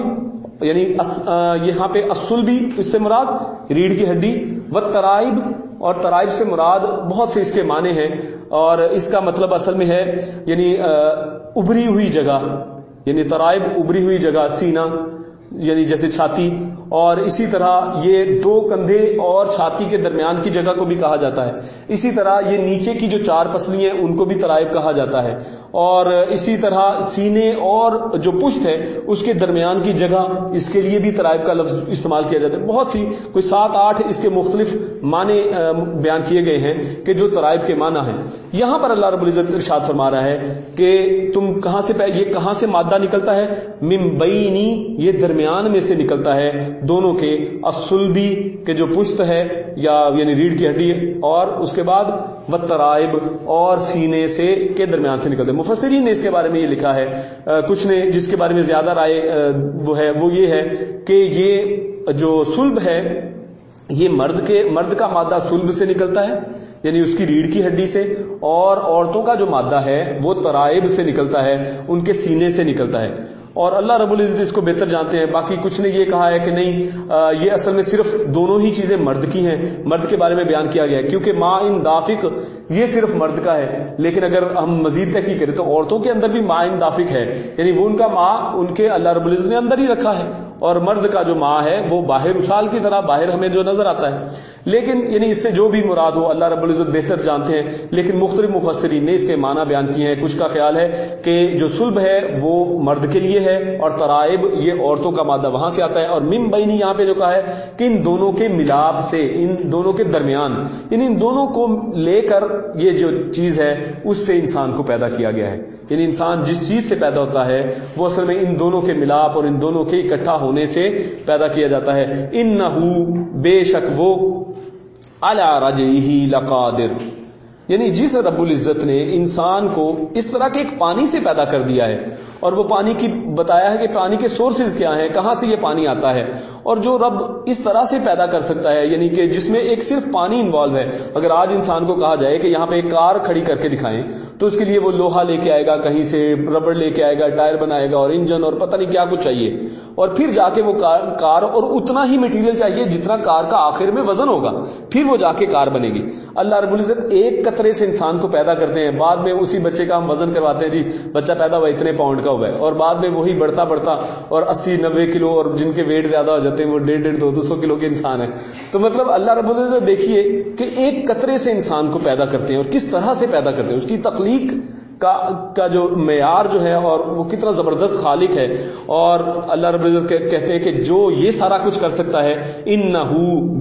یعنی یہاں پہ اصل بھی اس سے مراد ریڑھ کی ہڈی۔ و ترائب اور ترائب سے مراد بہت سے اس کے معنی ہیں۔ اور اس کا مطلب اصل میں ہے یعنی ابری ہوئی جگہ یعنی ترائب ابری ہوئی جگہ سینا یعنی جیسے چھاتی، اور اسی طرح یہ دو کندھے اور چھاتی کے درمیان کی جگہ کو بھی کہا جاتا ہے۔ اسی طرح یہ نیچے کی جو چار پسلی ہیں، ان کو بھی ترائب کہا جاتا ہے۔ اور اسی طرح سینے اور جو پشت ہے، اس کے درمیان کی جگہ اس کے لیے بھی ترائب کا لفظ استعمال کیا جاتا ہے۔ بہت سی کوئی سات آٹھ اس کے مختلف معنی بیان کیے گئے ہیں کہ جو ترائب کے معنی ہیں۔ یہاں پر اللہ رب العزت ارشاد فرما رہا ہے کہ تم کہاں سے یہ کہاں سے مادہ نکلتا ہے؟ ممبئی یہ درمیان میں سے نکلتا ہے۔ دونوں کے اسلبی کے جو پشت ہے، یا یعنی ریڑھ کی ہڈی اور اس کے بعد وطرائب اور سینے سے کے درمیان سے نکلتے مفسرین نے اس کے بارے میں یہ لکھا ہے کچھ نے جس کے بارے میں زیادہ رائے وہ ہے، وہ یہ ہے کہ یہ جو سلب ہے، یہ مرد کے، مرد کا مادہ سلب سے نکلتا ہے یعنی اس کی ریڑھ کی ہڈی سے، اور عورتوں کا جو مادہ ہے، وہ ترائب سے نکلتا ہے، ان کے سینے سے نکلتا ہے۔ اور اللہ رب العزت اس کو بہتر جانتے ہیں۔ باقی کچھ نے یہ کہا ہے کہ نہیں یہ اصل میں صرف دونوں ہی چیزیں مرد کی ہیں۔ مرد کے بارے میں بیان کیا گیا ہے۔ کیونکہ ماں ان دافق یہ صرف مرد کا ہے۔ لیکن اگر ہم مزید تحقیق کریں تو عورتوں کے اندر بھی ماں ان دافق ہے۔ یعنی وہ ان کا ماں ان کے اللہ رب العزت نے اندر ہی رکھا ہے۔ اور مرد کا جو ماں ہے وہ باہر اچھال کی طرح باہر ہمیں جو نظر آتا ہے۔ لیکن یعنی اس سے جو بھی مراد ہو، اللہ رب العزت بہتر جانتے ہیں، لیکن مختلف مفسرین نے اس کے معنی بیان کیے ہیں۔ کچھ کا خیال ہے کہ جو سلب ہے، وہ مرد کے لیے ہے اور ترائب، یہ عورتوں کا مادہ وہاں سے آتا ہے۔ اور مم بینی یہاں پہ جو کہا ہے کہ ان دونوں کے ملاپ سے، ان دونوں کے درمیان یعنی ان دونوں کو لے کر یہ جو چیز ہے، اس سے انسان کو پیدا کیا گیا ہے۔ یعنی انسان جس چیز سے پیدا ہوتا ہے، وہ اصل میں ان دونوں کے ملاپ اور ان دونوں کے اکٹھا ہونے سے پیدا کیا جاتا ہے۔ ان نہ بے شک وہ رج ہی لقادر۔ یعنی جس رب العزت نے انسان کو اس طرح کے ایک پانی سے پیدا کر دیا ہے اور وہ پانی کی بتایا ہے کہ پانی کے سورسز کیا ہیں، کہاں سے یہ پانی آتا ہے؟ اور جو رب اس طرح سے پیدا کر سکتا ہے یعنی کہ جس میں ایک صرف پانی انوالو ہے، اگر آج انسان کو کہا جائے کہ یہاں پہ ایک کار کھڑی کر کے دکھائیں، تو اس کے لیے وہ لوہا لے کے آئے گا، کہیں سے ربڑ لے کے آئے گا، ٹائر بنائے گا، اور انجن اور پتہ نہیں کیا کچھ چاہیے۔ اور پھر جا کے وہ کار اور اتنا ہی مٹیریل چاہیے جتنا کار کا آخر میں وزن ہوگا۔ پھر وہ جا کے کار بنے گی۔ اللہ رب العزت ایک قطرے سے انسان کو پیدا کرتے ہیں۔ بعد میں اسی بچے کا ہم وزن کرواتے ہیں۔ جی بچہ پیدا ہوا، اتنے پاؤنڈ کا ہوا ہے۔ اور بعد میں وہی بڑھتا بڑھتا اور اسی نبے کلو اور جن کے ویٹ زیادہ ہو جاتے ہیں، وہ ڈیڑھ ڈیڑھ دو دو سو کلو کے انسان ہیں۔ تو مطلب اللہ رب العزت دیکھیے کہ ایک قطرے سے انسان کو پیدا کرتے ہیں اور کس طرح سے پیدا کرتے ہیں، اس کی تخلیق کا کا جو معیار جو ہے اور وہ کتنا زبردست خالق ہے اور اللہ رب العزت کہتے ہیں کہ جو یہ سارا کچھ کر سکتا ہے ان نہ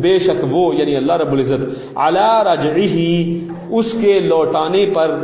بے شک وہ یعنی اللہ رب العزت اللہ رجعی اس کے لوٹانے پر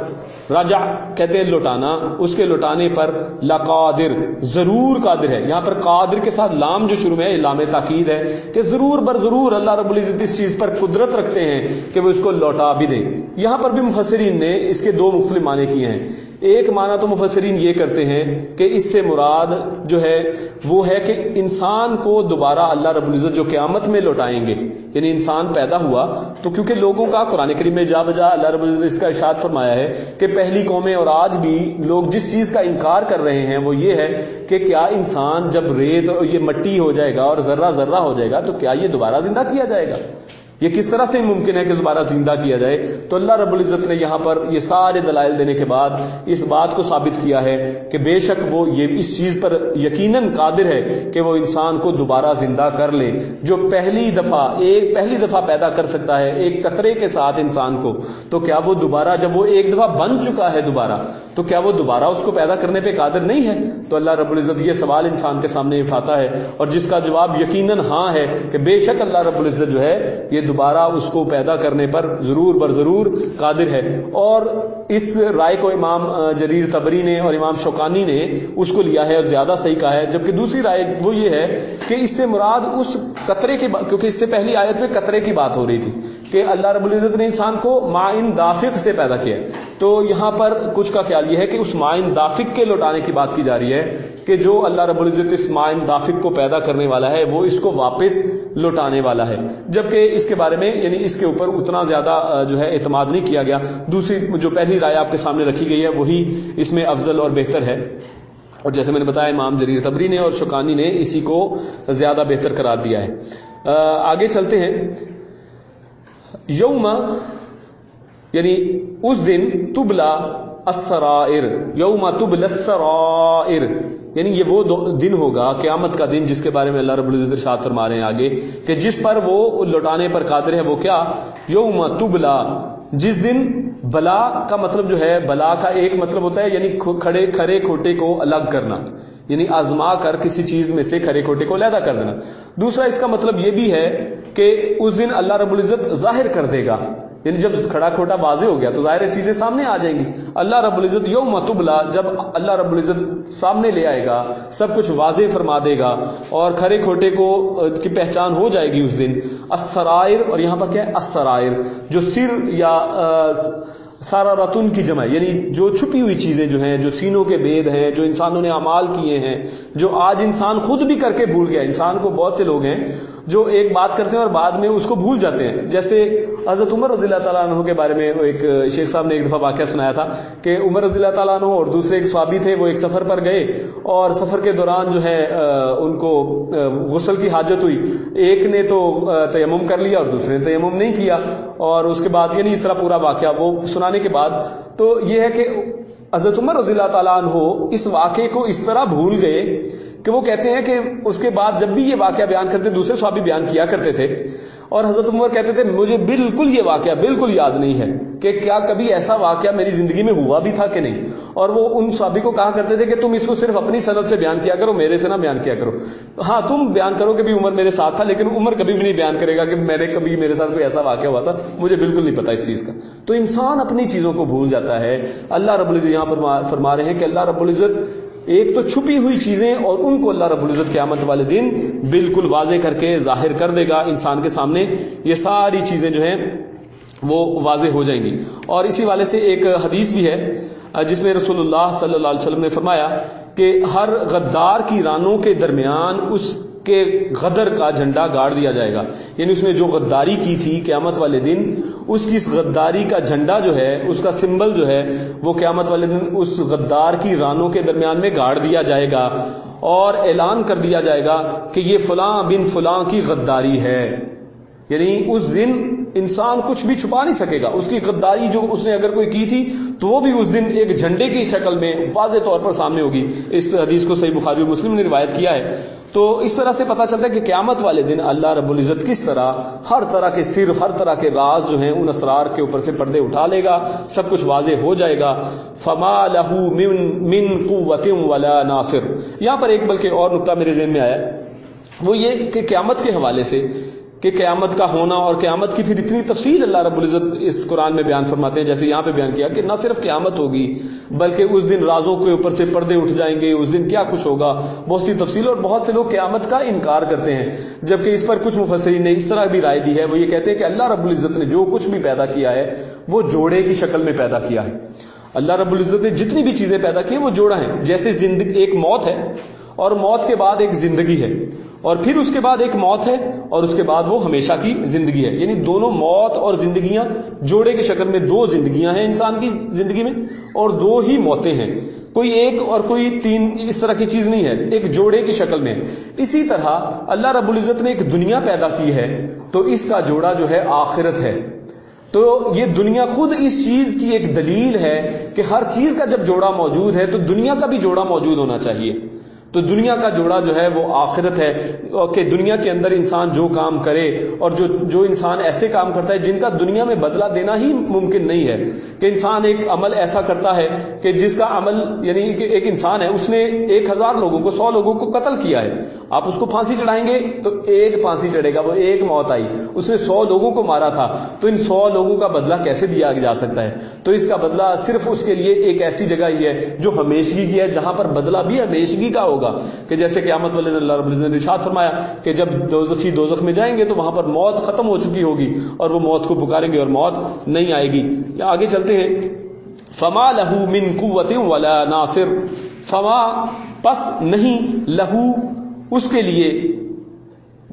راجا کہتے ہیں لوٹانا، اس کے لوٹانے پر لقادر، ضرور قادر ہے۔ یہاں پر قادر کے ساتھ لام جو شروع میں ہے لام تاکید ہے کہ ضرور بر ضرور اللہ رب العزت اس چیز پر قدرت رکھتے ہیں کہ وہ اس کو لوٹا بھی دیں یہاں پر بھی مفسرین نے اس کے دو مختلف معنی کیے ہیں۔ ایک معنی تو مفسرین یہ کرتے ہیں کہ اس سے مراد جو ہے، وہ ہے کہ انسان کو دوبارہ اللہ رب العزت جو قیامت میں لوٹائیں گے۔ یعنی انسان پیدا ہوا تو کیونکہ لوگوں کا قرآن کریم میں جا بجا اللہ رب العزت اس کا اشاد فرمایا ہے کہ پہلی قومیں اور آج بھی لوگ جس چیز کا انکار کر رہے ہیں وہ یہ ہے کہ کیا انسان جب ریت اور یہ مٹی ہو جائے گا اور ذرہ ذرہ ہو جائے گا تو کیا یہ دوبارہ زندہ کیا جائے گا؟ یہ کس طرح سے ممکن ہے کہ دوبارہ زندہ کیا جائے؟ تو اللہ رب العزت نے یہاں پر یہ سارے دلائل دینے کے بعد اس بات کو ثابت کیا ہے کہ بے شک وہ یہ اس چیز پر یقیناً قادر ہے کہ وہ انسان کو دوبارہ زندہ کر لے، جو پہلی دفعہ، ایک پہلی دفعہ پیدا کر سکتا ہے ایک قطرے کے ساتھ انسان کو۔ تو کیا وہ دوبارہ جب وہ ایک دفعہ بن چکا ہے دوبارہ تو کیا وہ دوبارہ اس کو پیدا کرنے پہ قادر نہیں ہے؟ تو اللہ رب العزت یہ سوال انسان کے سامنے اٹھاتا ہے اور جس کا جواب یقیناً ہاں ہے کہ بے شک اللہ رب العزت جو ہے یہ دوبارہ اس کو پیدا کرنے پر ضرور بر ضرور قادر ہے۔ اور اس رائے کو امام جریر تبری نے اور امام شوکانی نے اس کو لیا ہے اور زیادہ صحیح کہا ہے، جبکہ دوسری رائے وہ یہ ہے کہ اس سے مراد اس قطرے کی کیونکہ اس سے پہلی آیت میں قطرے کی بات ہو رہی تھی۔ کہ اللہ رب العزت نے انسان کو مائن دافق سے پیدا کیا تو یہاں پر کچھ کا خیال یہ ہے کہ اس مائن دافق کے لوٹانے کی بات کی جا رہی ہے کہ جو اللہ رب العزت اس مائن دافق کو پیدا کرنے والا ہے، وہ اس کو واپس لوٹانے والا ہے۔ جبکہ اس کے بارے میں یعنی اس کے اوپر اتنا زیادہ جو ہے اعتماد نہیں کیا گیا۔ دوسری، جو پہلی رائے آپ کے سامنے رکھی گئی ہے، وہی اس میں افضل اور بہتر ہے۔ اور جیسے میں نے بتایا، امام جریر تبری نے اور شکانی نے اسی کو زیادہ بہتر قرار دیا ہے۔ آگے چلتے ہیں۔ یوم یعنی اس دن تبلا اسرائر یوم تبل السرائر یعنی یہ وہ دن ہوگا، قیامت کا دن، جس کے بارے میں اللہ رب العزت ارشاد فرما رہے ہیں آگے، کہ جس پر وہ لوٹانے پر قادر ہے وہ کیا؟ یوم تبلا جس دن بلا کا مطلب جو ہے، بلا کا ایک مطلب ہوتا ہے یعنی کھڑے کھڑے کھوٹے کو الگ کرنا۔ یعنی آزما کر کسی چیز میں سے کھڑے کھوٹے کو علیحدہ کر دینا۔ دوسرا اس کا مطلب یہ بھی ہے کہ اس دن اللہ رب العزت ظاہر کر دے گا۔ یعنی جب کھڑا کھوٹا بازی ہو گیا تو ظاہر چیزیں سامنے آ جائیں گی۔ اللہ رب العزت یوم متبلا جب اللہ رب العزت سامنے لے آئے گا، سب کچھ واضح فرما دے گا اور کھڑے کھوٹے کو کی پہچان ہو جائے گی اس دن۔ اسرائر اور یہاں پر کیا ہے؟ اسرائر جو سر یا سارا رتن کی جمع یعنی جو چھپی ہوئی چیزیں جو ہیں، جو سینوں کے بید ہیں، جو انسانوں نے امال کیے ہیں، جو آج انسان خود بھی کر کے بھول گیا۔ انسان کو بہت سے لوگ ہیں جو ایک بات کرتے ہیں اور بعد میں اس کو بھول جاتے ہیں۔ جیسے حضرت عمر رضی اللہ تعالیٰ عنہ کے بارے میں ایک شیخ صاحب نے ایک دفعہ واقعہ سنایا تھا کہ عمر رضی اللہ تعالیٰ عنہ اور دوسرے ایک سوابی تھے، وہ ایک سفر پر گئے اور سفر کے دوران جو ہے ان کو غسل کی حاجت ہوئی۔ ایک نے تو تیمم کر لیا اور دوسرے نے تیمم نہیں کیا۔ اور اس کے بعد یعنی اس طرح پورا واقعہ وہ سنانے کے بعد تو یہ ہے کہ حضرت عمر رضی اللہ تعالیٰ عنہ اس واقعے کو اس طرح بھول گئے کہ وہ کہتے ہیں کہ اس کے بعد جب بھی یہ واقعہ بیان کرتے دوسرے صحابی بیان کیا کرتے تھے۔ اور حضرت عمر کہتے تھے، مجھے بالکل یہ واقعہ بالکل یاد نہیں ہے کہ کیا کبھی ایسا واقعہ میری زندگی میں ہوا بھی تھا کہ نہیں۔ اور وہ ان صحابی کو کہا کرتے تھے کہ تم اس کو صرف اپنی صنعت سے بیان کیا کرو، میرے سے نہ بیان کیا کرو۔ ہاں تم بیان کرو کہ بھی عمر میرے ساتھ تھا، لیکن عمر کبھی بھی نہیں بیان کرے گا کہ میں نے کبھی میرے ساتھ کوئی ایسا واقعہ ہوا تھا۔ مجھے بالکل نہیں پتا اس چیز کا۔ تو انسان اپنی چیزوں کو بھول جاتا ہے۔ اللہ رب العزت یہاں پر فرما رہے ہیں کہ اللہ رب العزت ایک تو چھپی ہوئی چیزیں اور ان کو اللہ رب العزت قیامت والے دن بالکل واضح کر کے ظاہر کر دے گا انسان کے سامنے۔ یہ ساری چیزیں جو ہیں وہ واضح ہو جائیں گی۔ اور اسی والے سے ایک حدیث بھی ہے، جس میں رسول اللہ صلی اللہ علیہ وسلم نے فرمایا کہ ہر غدار کی رانوں کے درمیان اس کے غدر کا جھنڈا گاڑ دیا جائے گا۔ یعنی اس نے جو غداری کی تھی قیامت والے دن، اس کی اس غداری کا جھنڈا جو ہے، اس کا سمبل جو ہے، وہ قیامت والے دن اس غدار کی رانوں کے درمیان میں گاڑ دیا جائے گا اور اعلان کر دیا جائے گا کہ یہ فلاں بن فلاں کی غداری ہے۔ یعنی اس دن انسان کچھ بھی چھپا نہیں سکے گا۔ اس کی غداری جو اس نے اگر کوئی کی تھی، تو وہ بھی اس دن ایک جھنڈے کی شکل میں واضح طور پر سامنے ہوگی۔ اس حدیث کو صحیح بخاری مسلم نے روایت کیا ہے۔ تو اس طرح سے پتا چلتا ہے کہ قیامت والے دن اللہ رب العزت کس طرح ہر طرح کے سر، ہر طرح کے راز جو ہیں ان اسرار کے اوپر سے پردے اٹھا لے گا، سب کچھ واضح ہو جائے گا۔ فما لہو من من قوت ولا ناصر۔ یہاں پر ایک بلکہ اور نقطہ میرے ذہن میں آیا، وہ یہ کہ قیامت کے حوالے سے کہ قیامت کا ہونا اور قیامت کی پھر اتنی تفصیل اللہ رب العزت اس قرآن میں بیان فرماتے ہیں، جیسے یہاں پہ بیان کیا کہ نہ صرف قیامت ہوگی، بلکہ اس دن رازوں کے اوپر سے پردے اٹھ جائیں گے، اس دن کیا کچھ ہوگا؟ بہت سی تفصیل اور بہت سے لوگ قیامت کا انکار کرتے ہیں۔ جبکہ اس پر کچھ مفسرین نے اس طرح بھی رائے دی ہے، وہ یہ کہتے ہیں کہ اللہ رب العزت نے جو کچھ بھی پیدا کیا ہے، وہ جوڑے کی شکل میں پیدا کیا ہے۔ اللہ رب العزت نے جتنی بھی چیزیں پیدا کی ہیں، وہ جوڑا ہے جیسے زندگی، ایک موت ہے اور موت کے بعد ایک زندگی ہے۔ اور پھر اس کے بعد ایک موت ہے اور اس کے بعد وہ ہمیشہ کی زندگی ہے۔ یعنی دونوں موت اور زندگیاں جوڑے کی شکل میں دو زندگیاں ہیں انسان کی زندگی میں اور دو ہی موتیں ہیں۔ کوئی ایک اور کوئی تین اس طرح کی چیز نہیں ہے، ایک جوڑے کی شکل میں۔ اسی طرح اللہ رب العزت نے ایک دنیا پیدا کی ہے تو اس کا جوڑا جو ہے آخرت ہے۔ تو یہ دنیا خود اس چیز کی ایک دلیل ہے کہ ہر چیز کا جب جوڑا موجود ہے تو دنیا کا بھی جوڑا موجود ہونا چاہیے۔ تو دنیا کا جوڑا جو ہے وہ آخرت ہے کہ دنیا کے اندر انسان جو کام کرے اور جو جو انسان ایسے کام کرتا ہے جن کا دنیا میں بدلہ دینا ہی ممکن نہیں ہے کہ انسان ایک عمل ایسا کرتا ہے کہ جس کا عمل یعنی کہ ایک انسان ہے اس نے ایک ہزار لوگوں کو سو لوگوں کو قتل کیا ہے آپ اس کو پھانسی چڑھائیں گے تو ایک پھانسی چڑھے گا وہ ایک موت آئی اس نے سو لوگوں کو مارا تھا تو ان سو لوگوں کا بدلہ کیسے دیا جا سکتا ہے تو اس کا بدلہ صرف اس کے لیے ایک ایسی جگہ ہی ہے جو ہمیشگی کی ہے جہاں پر بدلہ بھی ہمیشگی کا ہوگا کہ جیسے کہ احمد والے اللہ رب نے ارشاد فرمایا کہ جب دوزخی دوزخ میں جائیں گے تو وہاں پر موت ختم ہو چکی ہوگی اور وہ موت کو پکاریں گے اور موت نہیں آئے گی۔ آگے چلتے ہیں۔ فما لہو من قوت ولا ناصر۔ فما، پس نہیں لہو اس کے لیے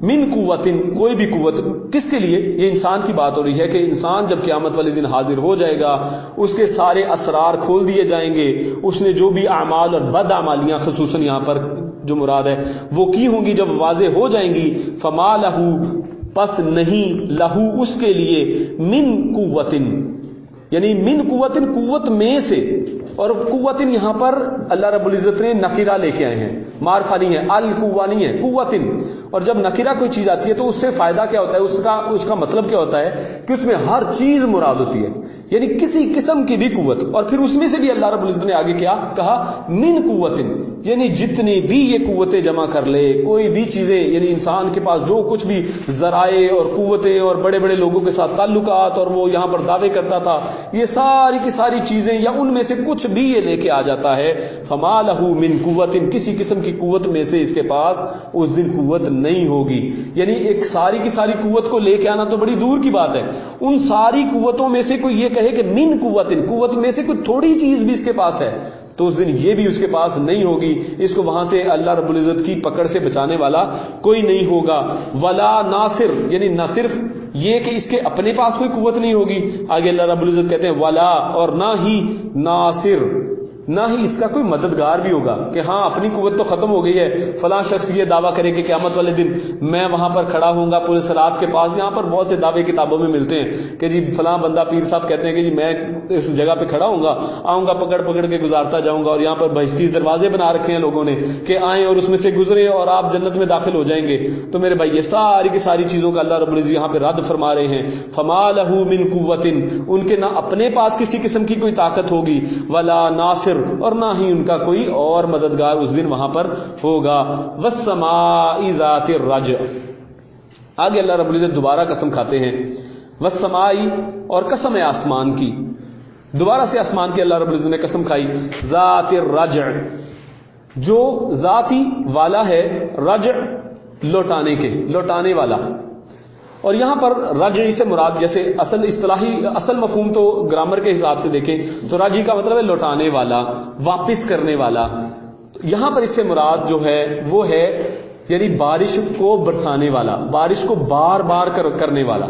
من قوت کوئی بھی قوت، کس کے لیے؟ یہ انسان کی بات ہو رہی ہے کہ انسان جب قیامت والے دن حاضر ہو جائے گا، اس کے سارے اسرار کھول دیے جائیں گے، اس نے جو بھی اعمال اور بد اعمالیاں، خصوصاً یہاں پر جو مراد ہے، وہ کی ہوں گی جب واضح ہو جائیں گی؟ فما لہو پس نہیں لہو اس کے لیے من قوت یعنی من قوت قوت میں سے۔ اور قوت یہاں پر اللہ رب العزت نے نکیرا لے کے آئے ہیں۔ مارفا نہیں ہے القوا نہیں ہے قوت اور جب نکیرا کوئی چیز آتی ہے تو اس سے فائدہ کیا ہوتا ہے؟ اس کا اس کا مطلب کیا ہوتا ہے؟ کہ اس میں ہر چیز مراد ہوتی ہے۔ یعنی کسی قسم کی بھی قوت۔ اور پھر اس میں سے بھی اللہ رب العزت نے آگے کیا؟ کہا، من قوت یعنی جتنی بھی یہ قوتیں جمع کر لے، کوئی بھی چیزیں یعنی انسان کے پاس جو کچھ بھی ذرائع اور قوتیں اور بڑے بڑے لوگوں کے ساتھ تعلقات اور وہ یہاں پر دعوے کرتا تھا، یہ ساری کی ساری چیزیں یا ان میں سے کچھ بھی یہ لے کے آ جاتا ہے۔ فما لہو من قوت۔ کسی قسم کی قوت میں سے اس کے پاس اس دن قوت نہیں ہوگی۔ یعنی ایک ساری کی ساری قوت کو لے کے آنا تو بڑی دور کی بات ہے۔ ان ساری قوتوں میں سے کوئی یہ کہے کہ من قوت قوت میں سے کوئی تھوڑی چیز بھی اس کے پاس ہے، تو اس دن یہ بھی اس کے پاس نہیں ہوگی۔ اس کو وہاں سے اللہ رب العزت کی پکڑ سے بچانے والا کوئی نہیں ہوگا۔ ولا ناصر یعنی نہ صرف یہ کہ اس کے اپنے پاس کوئی قوت نہیں ہوگی۔ آگے اللہ رب العزت کہتے ہیں ولا اور نہ ہی ناصر۔ نہ ہی اس کا کوئی مددگار بھی ہوگا کہ ہاں اپنی قوت تو ختم ہو گئی ہے، فلاں شخص یہ دعویٰ کرے کہ قیامت والے دن میں وہاں پر کھڑا ہوں گا، پورے سلاد کے پاس یہاں پر بہت سے دعوے کتابوں میں ملتے ہیں کہ جی فلاں بندہ پیر صاحب کہتے ہیں کہ جی میں اس جگہ پہ کھڑا ہوں گا، آؤں گا، پکڑ پکڑ کے گزارتا جاؤں گا اور یہاں پر بہشتی دروازے بنا رکھے ہیں لوگوں نے کہ آئیں اور اس میں سے گزرے اور آپ جنت میں داخل ہو جائیں گے۔ تو میرے بھائی، یہ ساری کی ساری چیزوں کا اللہ رب العزت یہاں پہ رد فرما رہے ہیں۔ فما لہو من قوت ان کے نہ اپنے پاس کسی قسم کی کوئی طاقت ہوگی۔ ولا ناصر اور نہ ہی ان کا کوئی اور مددگار اس دن وہاں پر ہوگا۔ وسمائی ذات الرج آگے اللہ رب العزت دوبارہ قسم کھاتے ہیں۔ وسمائی اور قسم ہے آسمان کی۔ دوبارہ سے آسمان کی اللہ رب العزت نے قسم کھائی۔ ذات الرج جو ذاتی والا ہے رج لوٹانے کے، لوٹانے والا۔ اور یہاں پر رج سے مراد جیسے اصل اصطلاحی اصل مفہوم تو گرامر کے حساب سے دیکھیں تو راجی کا مطلب ہے لوٹانے والا، واپس کرنے والا۔ یہاں پر اس سے مراد جو ہے وہ ہے یعنی بارش کو برسانے والا، بارش کو بار بار کرنے والا۔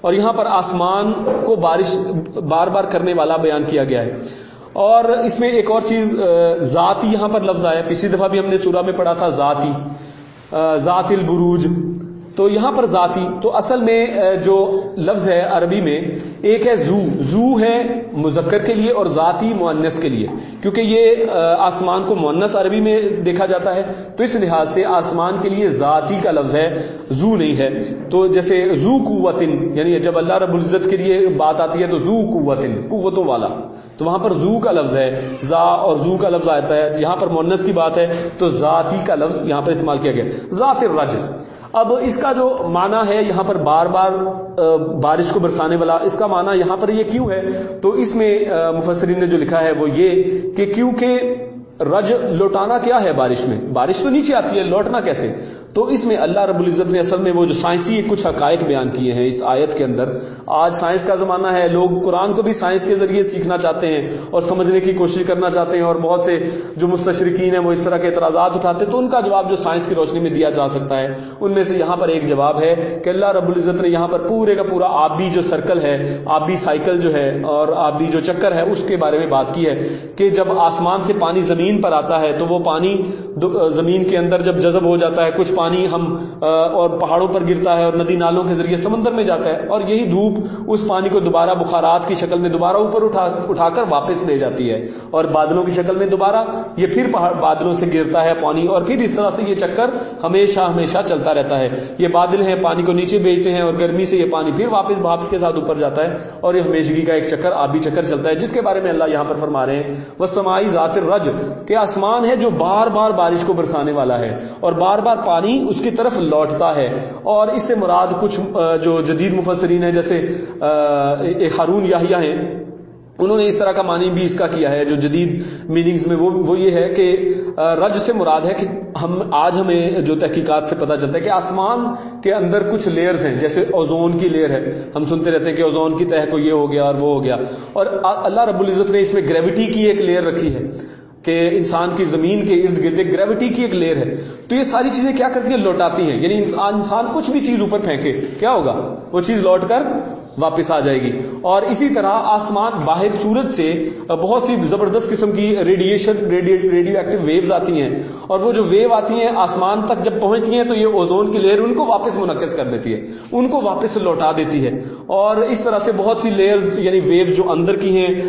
اور یہاں پر آسمان کو بارش بار بار کرنے والا بیان کیا گیا ہے۔ اور اس میں ایک اور چیز ذاتی یہاں پر لفظ آیا پچھلی دفعہ بھی ہم نے سورہ میں پڑھا تھا، ذاتی ذات البروج۔ تو یہاں پر ذاتی، تو اصل میں جو لفظ ہے عربی میں، ایک ہے زو زو ہے مذکر کے لیے اور ذاتی معنس کے لیے، کیونکہ یہ آسمان کو معنس عربی میں دیکھا جاتا ہے، تو اس لحاظ سے آسمان کے لیے ذاتی کا لفظ ہے، زو نہیں ہے۔ تو جیسے زو قوتن یعنی جب اللہ رب العزت کے لیے بات آتی ہے تو زو قوتن، قوتوں والا۔ تو وہاں پر زو کا لفظ ہے، زا اور زو کا لفظ آتا ہے، یہاں پر مونس کی بات ہے، تو ذاتی کا لفظ یہاں پر استعمال کیا گیا۔ ذات الرج اب اس کا جو معنی ہے یہاں پر بار بار بارش کو برسانے والا، اس کا معنی یہاں پر یہ کیوں ہے؟ تو اس میں مفسرین نے جو لکھا ہے وہ یہ کہ کیونکہ رج لوٹانا کیا ہے بارش میں؟ بارش تو نیچے آتی ہے، لوٹنا کیسے؟ تو اس میں اللہ رب العزت نے اصل میں وہ جو سائنسی کچھ حقائق بیان کیے ہیں اس آیت کے اندر، آج سائنس کا زمانہ ہے، لوگ قرآن کو بھی سائنس کے ذریعے سیکھنا چاہتے ہیں اور سمجھنے کی کوشش کرنا چاہتے ہیں اور بہت سے جو مستشرقین ہیں وہ اس طرح کے اعتراضات اٹھاتے تو ان کا جواب جو سائنس کی روشنی میں دیا جا سکتا ہے، ان میں سے یہاں پر ایک جواب ہے کہ اللہ رب العزت نے یہاں پر پورے کا پورا آبی جو سرکل ہے، آبی سائیکل جو ہے اور آبی جو چکر ہے، اس کے بارے میں بات کی ہے کہ جب آسمان سے پانی زمین پر آتا ہے تو وہ پانی زمین کے اندر جب جذب ہو جاتا ہے، کچھ پانی ہم اور پہاڑوں پر گرتا ہے اور ندی نالوں کے ذریعے سمندر میں جاتا ہے اور یہی دھوپ اس پانی کو دوبارہ بخارات کی شکل میں دوبارہ اوپر اٹھا اٹھا کر واپس لے جاتی ہے اور بادلوں کی شکل میں دوبارہ یہ پھر بادلوں سے گرتا ہے پانی اور پھر اس طرح سے یہ چکر ہمیشہ ہمیشہ چلتا رہتا ہے۔ یہ بادل ہیں، پانی کو نیچے بھیجتے ہیں اور گرمی سے یہ پانی پھر واپس بھاپ کے ساتھ اوپر جاتا ہے اور یہ ہمیشگی کا ایک چکر، آبی چکر چلتا ہے، جس کے بارے میں اللہ یہاں پر فرما رہے ہیں۔ وہ سمائی ذات رج کہ آسمان ہے جو بار بار بارش کو برسانے والا ہے اور بار بار پانی اس کی طرف لوٹتا ہے۔ اور اس سے مراد کچھ جو جدید مفسرین ہیں، جیسے ایک ہارون یاہیا ہیں، انہوں نے اس طرح کا معنی بھی اس کا کیا ہے، جو جدید میننگز میں وہ وہ یہ ہے کہ رج سے مراد ہے کہ ہم، آج ہمیں جو تحقیقات سے پتہ چلتا ہے کہ آسمان کے اندر کچھ لیئرز ہیں، جیسے اوزون کی لیئر ہے۔ ہم سنتے رہتے ہیں کہ اوزون کی تہ کو یہ ہو گیا اور وہ ہو گیا۔ اور اللہ رب العزت نے اس میں گریوٹی کی ایک لیئر رکھی ہے۔ کہ انسان کی زمین کے ارد گرد گریوٹی کی ایک لیئر ہے۔ تو یہ ساری چیزیں کیا کرتی ہیں؟ لوٹاتی ہیں۔ یعنی انسان انسان کچھ بھی چیز اوپر پھینکے، کیا ہوگا؟ وہ چیز لوٹ کر واپس آ جائے گی۔ اور اسی طرح آسمان باہر سورج سے بہت سی زبردست قسم کی ریڈیشن ریڈیو ایکٹیو ویوز آتی ہیں۔ اور وہ جو ویو آتی ہیں آسمان تک جب پہنچتی ہیں تو یہ اوزون کی لیئر ان کو واپس منعقد کر دیتی ہے۔ ان کو واپس لوٹا دیتی ہے۔ اور اس طرح سے بہت سی لیئر یعنی ویو جو اندر کی ہیں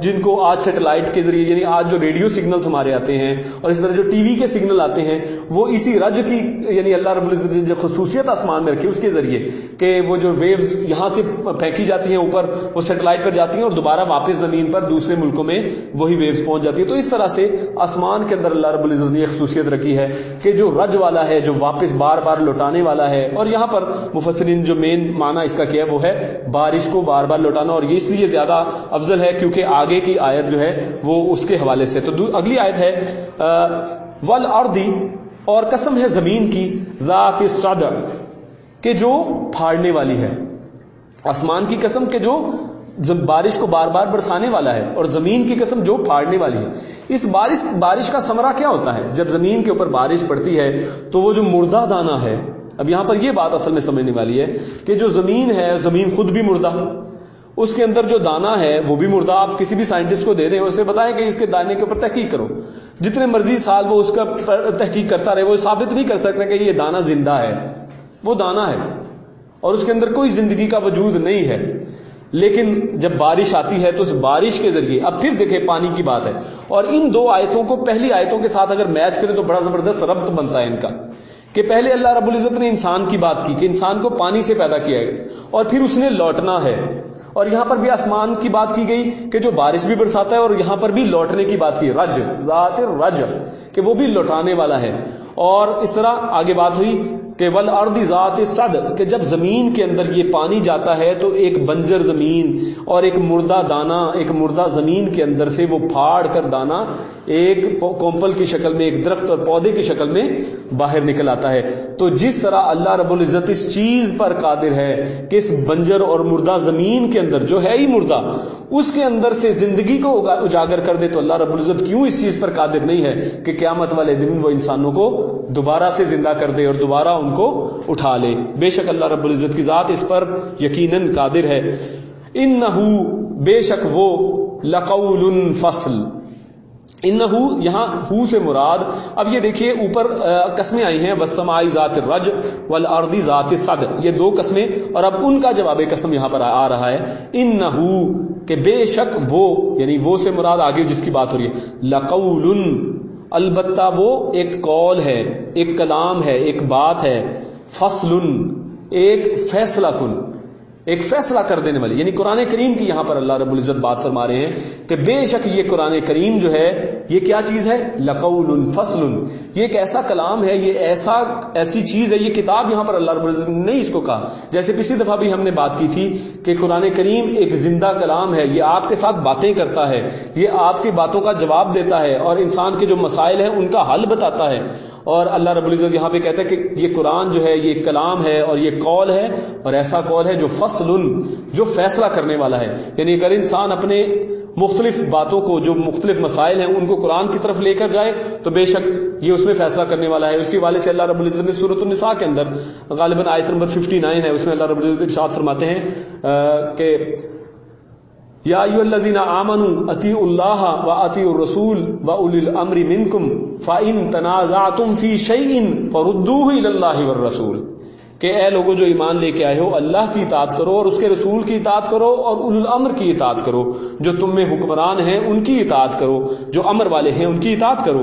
جن کو آج سیٹلائٹ کے ذریعے یعنی آج جو ریڈیو سگنلز ہمارے آتے ہیں اور اس طرح جو ٹی وی کے سگنل آتے ہیں، وہ اسی رج کی یعنی اللہ رب العزت جو خصوصیت آسمان میں رکھی، اس کے ذریعے کہ وہ جو ویوز یہاں سے پھینکی جاتی ہیں اوپر، وہ سیٹلائٹ پر جاتی ہیں اور دوبارہ واپس زمین پر دوسرے ملکوں میں وہی ویوز پہنچ جاتی ہے تو اس طرح سے آسمان کے اندر اللہ رب العزت نے ایک خصوصیت رکھی ہے کہ جو رج والا ہے، جو واپس بار بار لوٹانے والا ہے، اور یہاں پر مفسرین جو مین معنی اس کا کیا ہے، وہ ہے بارش کو بار بار لوٹانا، اور یہ اس لیے زیادہ افضل ہے کیونکہ آگے کی آیت جو ہے وہ اس کے حوالے سے تو اگلی آیت ہے ول اور قسم ہے زمین کی، ذات صدر، کہ جو پھاڑنے والی ہے۔ آسمان کی قسم کے جو بارش کو بار بار برسانے والا ہے اور زمین کی قسم جو پھاڑنے والی ہے، اس بارش بارش کا سمرا کیا ہوتا ہے؟ جب زمین کے اوپر بارش پڑتی ہے تو وہ جو مردہ دانا ہے، اب یہاں پر یہ بات اصل میں سمجھنے والی ہے کہ جو زمین ہے، زمین خود بھی مردہ اس کے اندر جو دانا ہے، وہ بھی مردہ۔ آپ کسی بھی سائنٹسٹ کو دے دیں، اسے بتائیں کہ اس کے دانے کے اوپر تحقیق کرو۔ جتنے مرضی سال وہ اس کا تحقیق کرتا رہے، وہ ثابت نہیں کر سکتا کہ یہ دانا زندہ ہے۔ وہ دانا ہے۔ اور اس کے اندر کوئی زندگی کا وجود نہیں ہے۔ لیکن جب بارش آتی ہے تو اس بارش کے ذریعے، اب پھر دیکھیں پانی کی بات ہے۔ اور ان دو آیتوں کو، پہلی آیتوں کے ساتھ اگر میچ کریں تو بڑا زبردست ربط بنتا ہے ان کا۔ کہ پہلے اللہ رب العزت نے انسان کی بات کی کہ انسان کو پانی سے پیدا کیا ہے اور پھر اس نے لوٹنا ہے۔ اور یہاں پر بھی آسمان کی بات کی گئی کہ جو بارش بھی برساتا ہے اور یہاں پر بھی لوٹنے کی بات کی۔ رج، ذات رج، کہ وہ بھی لوٹانے والا ہے۔ اور اس طرح آگے بات ہوئی کہ ول اردی ذات صد کہ جب زمین کے اندر یہ پانی جاتا ہے تو ایک بنجر زمین اور ایک مردہ دانا، ایک مردہ زمین کے اندر سے وہ پھاڑ کر دانا ایک کومپل کی شکل میں، ایک درخت اور پودے کی شکل میں باہر نکل آتا ہے۔ تو جس طرح اللہ رب العزت اس چیز پر قادر ہے کہ اس بنجر اور مردہ زمین کے اندر جو ہے ہی مردہ، اس کے اندر سے زندگی کو اجاگر کر دے تو اللہ رب العزت کیوں اس چیز پر قادر نہیں ہے کہ قیامت والے دن وہ انسانوں کو دوبارہ سے زندہ کر دے اور دوبارہ ان کو اٹھا لے۔ بے شک اللہ رب العزت کی ذات اس پر یقیناً قادر ہے۔ ان بے شک وہ لقول فصل۔ ان یہاں ہو سے مراد، اب یہ دیکھیے اوپر قسمیں آئی ہیں وسمائی ذات رج والاردی ذات صد یہ دو قسمیں، اور اب ان کا جواب قسم یہاں پر آ رہا ہے۔ ان نہ کہ بے شک وہ یعنی وہ سے مراد آگے جس کی بات ہو رہی ہے، لقول۔ البتہ وہ ایک قول ہے، ایک کلام ہے، ایک بات ہے۔ فصل، ایک فیصلہ کن۔ ایک فیصلہ کر دینے والی یعنی قرآن کریم کی یہاں پر اللہ رب العزت بات فرما رہے ہیں کہ بے شک یہ قرآن کریم جو ہے، یہ کیا چیز ہے؟ لقول فصل۔ یہ ایک ایسا کلام ہے، یہ ایسا، ایسی چیز ہے، یہ کتاب یہاں پر اللہ رب العزت نے نہیں اس کو کہا۔ جیسے پچھلی دفعہ بھی ہم نے بات کی تھی کہ قرآن کریم ایک زندہ کلام ہے، یہ آپ کے ساتھ باتیں کرتا ہے، یہ آپ کی باتوں کا جواب دیتا ہے اور انسان کے جو مسائل ہیں، ان کا حل بتاتا ہے۔ اور اللہ رب العزت یہاں پہ کہتا ہے کہ یہ قرآن جو ہے، یہ کلام ہے اور یہ قول ہے اور ایسا قول ہے جو فصل، جو فیصلہ کرنے والا ہے۔ یعنی اگر انسان اپنے مختلف باتوں کو، جو مختلف مسائل ہیں، ان کو قرآن کی طرف لے کر جائے، تو بے شک یہ اس میں فیصلہ کرنے والا ہے۔ اسی والے سے اللہ رب العزت نے صورت النساء کے اندر، غالباً آیت نمبر 59 ہے، اس میں اللہ رب العزت ارشاد فرماتے ہیں کہ یا ایو الذین آمنوا اطیعوا اللہ و اطیعوا الرسول و اولی الامر منکم فان تنازعتم فی شیء فردوه الی اللہ والرسول۔ کہ اے لوگوں جو ایمان لے کے آئے ہو، اللہ کی اطاعت کرو اور اس کے رسول کی اطاعت کرو اور اول الامر کی اطاعت کرو۔ جو تم میں حکمران ہیں، ان کی اطاعت کرو۔ جو امر والے ہیں، ان کی اطاعت کرو۔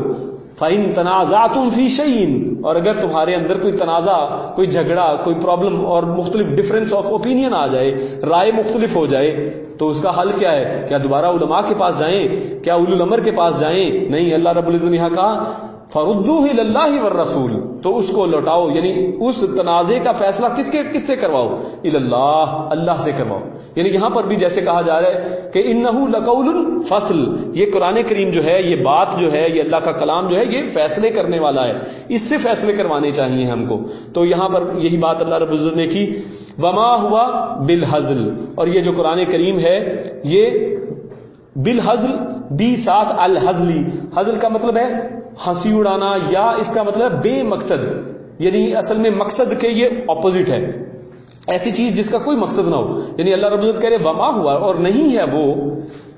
فائن تنازع تم فی شعین اور اگر تمہارے اندر کوئی تنازع، کوئی جھگڑا، کوئی پرابلم اور مختلف ڈفرینس آف اوپینین آ جائے، رائے مختلف ہو جائے تو اس کا حل کیا ہے؟ کیا دوبارہ علماء کے پاس جائیں؟ کیا اول الامر کے پاس جائیں؟ نہیں، اللہ رب العزت نے یہاں کہا فردو ہی اللہ و رسول تو اس کو لوٹاؤ یعنی اس تنازع کا فیصلہ کس کے، کس سے کرواؤ؟ اللہ اللہ سے کرواؤ۔ یعنی یہاں پر بھی جیسے کہا جا رہا ہے کہ انہو لقول فصل، یہ قرآن کریم جو ہے، یہ بات جو ہے، یہ اللہ کا کلام جو ہے، یہ فیصلے کرنے والا ہے۔ اس سے فیصلے کروانے چاہیے ہم کو۔ تو یہاں پر یہی بات اللہ رب العزت نے کی۔ وما ہوا بالحزل، اور یہ جو قرآن کریم ہے، یہ بالحزل، بی ساتھ الحزلی۔ حزل کا مطلب ہے ہنسی اڑانا یا اس کا مطلب بے مقصد یعنی اصل میں مقصد کے یہ اپوزٹ ہے۔ ایسی چیز جس کا کوئی مقصد نہ ہو۔ یعنی اللہ رب العزت کہہ رہے وما ہوا اور نہیں ہے وہ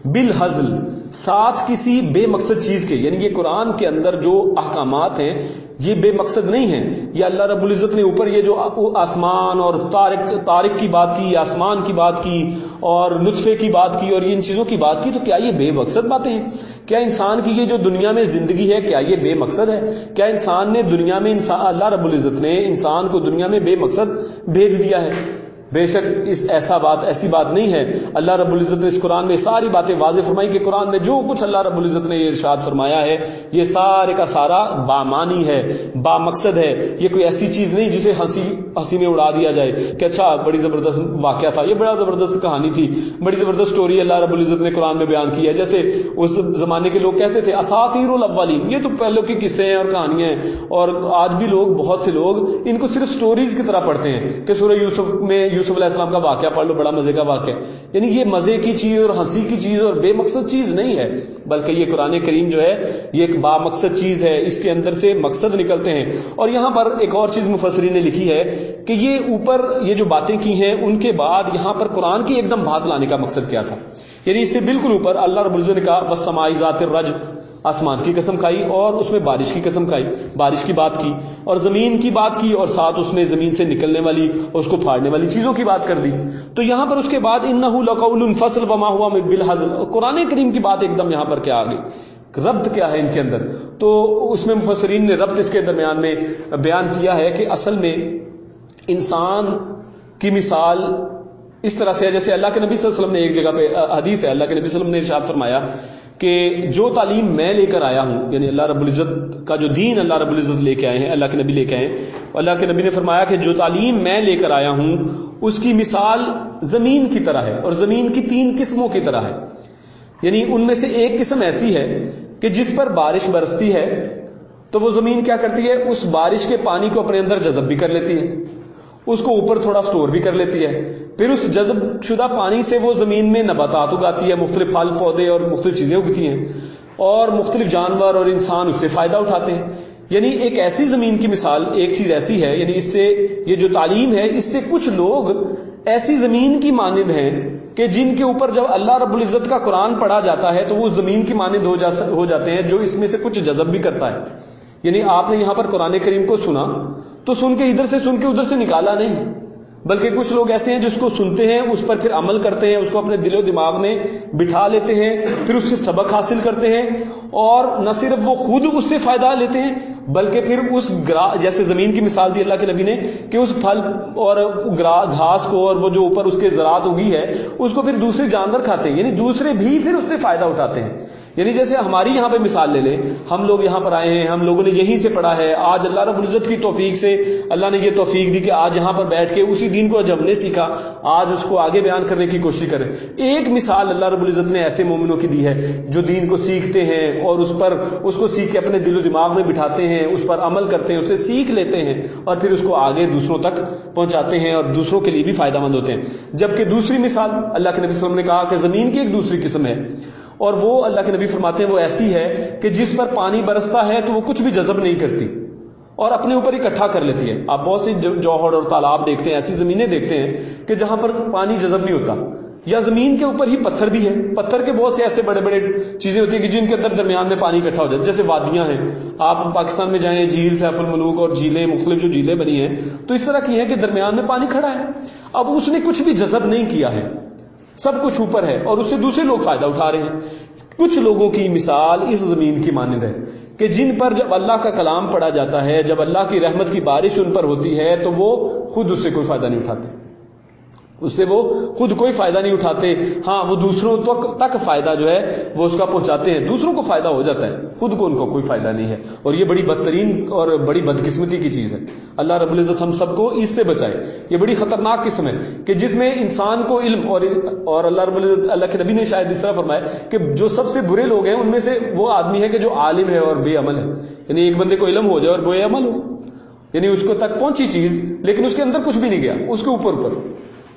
بالحزل، ساتھ کسی بے مقصد چیز کے۔ یعنی یہ قرآن کے اندر جو احکامات ہیں، یہ بے مقصد نہیں ہے یہ اللہ رب العزت نے اوپر یہ جو آسمان اور تارک تارک کی بات کی، آسمان کی بات کی اور نطفے کی بات کی اور ان چیزوں کی بات کی، تو کیا یہ بے مقصد باتیں ہیں؟ کیا انسان کی یہ جو دنیا میں زندگی ہے، کیا یہ بے مقصد ہے؟ کیا انسان نے دنیا میں انسان اللہ رب العزت نے انسان کو دنیا میں بے مقصد بھیج دیا ہے؟ بے شک اس ایسا بات ایسی بات نہیں ہے۔ اللہ رب العزت نے اس قرآن میں ساری باتیں واضح فرمائی کہ قرآن میں جو کچھ اللہ رب العزت نے یہ ارشاد فرمایا ہے، یہ سارے کا سارا بامانی ہے با مقصد ہے۔ یہ کوئی ایسی چیز نہیں جسے ہنسی ہنسی میں اڑا دیا جائے کہ اچھا بڑی زبردست واقعہ تھا۔ یہ بڑا زبردست کہانی تھی۔ بڑی زبردست سٹوری اللہ رب العزت نے قرآن میں بیان کی ہے۔ جیسے اس زمانے کے لوگ کہتے تھے اساتیر الاولین۔ یہ تو پہلوں کی قصے ہیں اور کہانیاں ہیں۔ اور آج بھی لوگ، بہت سے لوگ ان کو صرف سٹوریز کی طرح پڑھتے ہیں کہ سورہ یوسف میں یوسف علیہ السلام کا واقعہ پڑھ لو، بڑا مزے کا واقعہ یعنی یہ مزے کی چیز اور ہنسی کی چیز اور بے مقصد چیز نہیں ہے، بلکہ یہ قرآن کریم جو ہے، یہ ایک با مقصد چیز ہے، اس کے اندر سے مقصد نکلتے ہیں۔ اور یہاں پر ایک اور چیز مفسرین نے لکھی ہے کہ یہ اوپر یہ جو باتیں کی ہیں، ان کے بعد یہاں پر قرآن کی ایک دم بات لانے کا مقصد کیا تھا۔ یعنی اس سے بالکل اوپر اللہ رب العزت نے کہا بس سمائی ذات رج آسمان کی قسم کھائی اور اس میں بارش کی قسم کھائی، بارش کی بات کی اور زمین کی بات کی اور ساتھ اس میں زمین سے نکلنے والی اور اس کو پھاڑنے والی چیزوں کی بات کر دی۔ تو یہاں پر اس کے بعد ان لقول فصل وما ہوا بالحزل قرآن کریم کی بات ایک دم یہاں پر کیا آ گئی۔ ربط کیا ہے ان کے اندر؟ تو اس میں مفسرین نے ربط اس کے درمیان میں بیان کیا ہے کہ اصل میں انسان کی مثال اس طرح سے ہے، جیسے اللہ کے نبی صلی اللہ علیہ وسلم نے ایک جگہ پہ حدیث ہے، اللہ کے نبی صلی اللہ علیہ وسلم نے ارشاد فرمایا کہ جو تعلیم میں لے کر آیا ہوں یعنی اللہ رب العزت کا جو دین اللہ رب العزت لے کے آئے ہیں، اللہ کے نبی لے کے آئے ہیں اللہ کے نبی نے فرمایا کہ جو تعلیم میں لے کر آیا ہوں، اس کی مثال زمین کی طرح ہے، اور زمین کی تین قسموں کی طرح ہے۔ یعنی ان میں سے ایک قسم ایسی ہے کہ جس پر بارش برستی ہے، تو وہ زمین کیا کرتی ہے؟ اس بارش کے پانی کو اپنے اندر جذب بھی کر لیتی ہے، اس کو اوپر تھوڑا سٹور بھی کر لیتی ہے پھر اس جذب شدہ پانی سے وہ زمین میں نباتات اگاتی ہے، مختلف پھل، پودے اور مختلف چیزیں اگتی ہیں۔ اور مختلف جانور اور انسان اس سے فائدہ اٹھاتے ہیں۔ یعنی ایک ایسی زمین کی مثال، ایک چیز ایسی ہے یعنی اس سے یہ جو تعلیم ہے، اس سے کچھ لوگ ایسی زمین کی مانند ہیں کہ جن کے اوپر جب اللہ رب العزت کا قرآن پڑھا جاتا ہے تو وہ زمین کی مانند ہو جا ہو جاتے ہیں، جو اس میں سے کچھ جذب بھی کرتا ہے۔ یعنی آپ نے یہاں پر قرآن کریم کو سنا تو سن کے ادھر سے، سن کے ادھر سے نکالا نہیں۔ بلکہ کچھ لوگ ایسے ہیں جس کو سنتے ہیں، اس پر پھر عمل کرتے ہیں، اس کو اپنے دل و دماغ میں بٹھا لیتے ہیں، پھر اس سے سبق حاصل کرتے ہیں اور نہ صرف وہ خود اس سے فائدہ لیتے ہیں، بلکہ پھر اس گرا، جیسے زمین کی مثال دی اللہ کے نبی نے کہ اس پھل اور گرا، گھاس کو اور وہ جو اوپر اس کے زراعت اگی ہے، اس کو پھر دوسرے جانور کھاتے ہیں یعنی دوسرے بھی پھر اس سے فائدہ اٹھاتے ہیں۔ یعنی جیسے ہماری یہاں پہ مثال لے لیں، ہم لوگ یہاں پر آئے ہیں، ہم لوگوں نے یہیں سے پڑھا ہے، آج اللہ رب العزت کی توفیق سے، اللہ نے یہ توفیق دی کہ آج یہاں پر بیٹھ کے اسی دین کو جب ہم نے سیکھا، آج اس کو آگے بیان کرنے کی کوشش کریں۔ ایک مثال اللہ رب العزت نے ایسے مومنوں کی دی ہے جو دین کو سیکھتے ہیں اور اس پر، اس کو سیکھ کے اپنے دل و دماغ میں بٹھاتے ہیں، اس پر عمل کرتے ہیں، اسے سیکھ لیتے ہیں اور پھر اس کو آگے دوسروں تک پہنچاتے ہیں اور دوسروں کے لیے بھی فائدہ مند ہوتے ہیں۔ جبکہ دوسری مثال اللہ کے نبی وسلم نے کہا کہ زمین کی ایک دوسری قسم ہے۔ اور وہ اللہ کے نبی فرماتے ہیں وہ ایسی ہے کہ جس پر پانی برستا ہے تو وہ کچھ بھی جذب نہیں کرتی اور اپنے اوپر اکٹھا کر لیتی ہے۔ آپ بہت سی جوہر اور تالاب دیکھتے ہیں، ایسی زمینیں دیکھتے ہیں کہ جہاں پر پانی جذب نہیں ہوتا۔ یا زمین کے اوپر ہی پتھر بھی ہے پتھر کے بہت سے ایسے بڑے بڑے چیزیں ہوتی ہیں کہ جن کے اندر درمیان میں پانی اکٹھا ہو جاتا ہے۔ جیسے وادیاں ہیں۔ آپ پاکستان میں جائیں، جھیل، سیف الملوک اور جھیلیں، مختلف جو جھیلیں بنی ہیں، تو اس طرح کی ہیں کہ درمیان میں پانی کھڑا ہے۔ اب اس نے کچھ بھی جذب نہیں کیا ہے۔ سب کچھ اوپر ہے اور اس سے دوسرے لوگ فائدہ اٹھا رہے ہیں۔ کچھ لوگوں کی مثال اس زمین کی مانند ہے کہ جن پر جب اللہ کا کلام پڑا جاتا ہے، جب اللہ کی رحمت کی بارش ان پر ہوتی ہے، تو وہ خود اس سے کوئی فائدہ نہیں اٹھاتے۔ اس سے وہ خود کوئی فائدہ نہیں اٹھاتے۔ ہاں وہ دوسروں تک فائدہ جو ہے، وہ اس کا پہنچاتے ہیں۔ دوسروں کو فائدہ ہو جاتا ہے۔ خود کو ان کو کوئی فائدہ نہیں ہے۔ اور یہ بڑی بدترین اور بڑی بدقسمتی کی چیز ہے۔ اللہ رب العزت ہم سب کو اس سے بچائے۔ یہ بڑی خطرناک قسم ہے کہ جس میں انسان کو علم اور اور اللہ رب العزت اللہ کے نبی نے شاید اس طرح فرمایا کہ جو سب سے برے لوگ ہیں، ان میں سے وہ آدمی ہے کہ جو عالم ہے اور بے عمل ہے۔ یعنی ایک بندے کو علم ہو جائے اور بے عمل ہو۔ یعنی اس کو تک پہنچی چیز، لیکن اس کے اندر کچھ بھی نہیں گیا، اس کے اوپر اوپر۔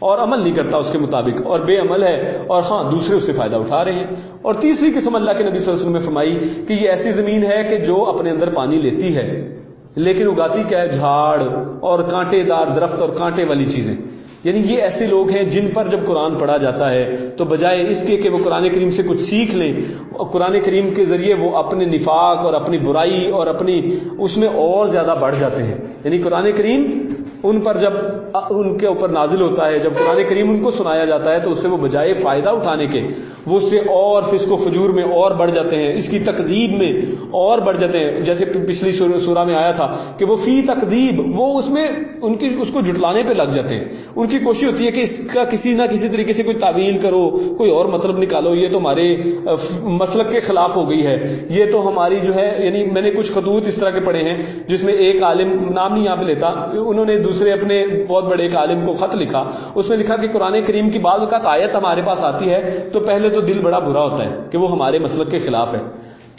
اور عمل نہیں کرتا اس کے مطابق، اور بے عمل ہے، اور ہاں دوسرے اس سے فائدہ اٹھا رہے ہیں۔ اور تیسری قسم اللہ کے نبی صلی اللہ علیہ وسلم نے فرمائی کہ یہ ایسی زمین ہے کہ جو اپنے اندر پانی لیتی ہے۔ لیکن اگاتی کیا ہے؟ جھاڑ اور کانٹے دار درخت اور کانٹے والی چیزیں۔ یعنی یہ ایسے لوگ ہیں جن پر جب قرآن پڑھا جاتا ہے تو بجائے اس کے کہ وہ قرآن کریم سے کچھ سیکھ لیں اور قرآن کریم کے ذریعے وہ اپنے نفاق اور اپنی برائی اور اپنی، اس میں اور زیادہ بڑھ جاتے ہیں۔ یعنی قرآن کریم ان پر جب ان کے اوپر نازل ہوتا ہے، جب قرآن کریم ان کو سنایا جاتا ہے، تو اس سے وہ بجائے فائدہ اٹھانے کے، وہ اس سے اور فسق و فجور میں اور بڑھ جاتے ہیں، اس کی تقزیب میں اور بڑھ جاتے ہیں۔ جیسے پچھلی سورہ میں آیا تھا کہ وہ فی تقزیب وہ اس میں ان کی اس کو جٹلانے پہ لگ جاتے ہیں۔ ان کی کوشش ہوتی ہے کہ اس کا کسی نہ کسی طریقے سے کوئی تعویل کرو، کوئی اور مطلب نکالو، یہ تو ہمارے مسلک کے خلاف ہو گئی ہے۔ یہ تو ہماری جو ہے یعنی میں نے کچھ خطوط اس طرح کے پڑھے ہیں، جس میں ایک عالم نام نہیں یہاں پہ لیتا، انہوں نے دوسرے اپنے بہت بڑے ایک عالم کو خط لکھا، اس نے لکھا کہ قرآن کریم کی بعض اوقات آیت ہمارے پاس آتی ہے تو پہلے تو دل بڑا برا ہوتا ہے کہ وہ ہمارے مسلک کے خلاف ہے۔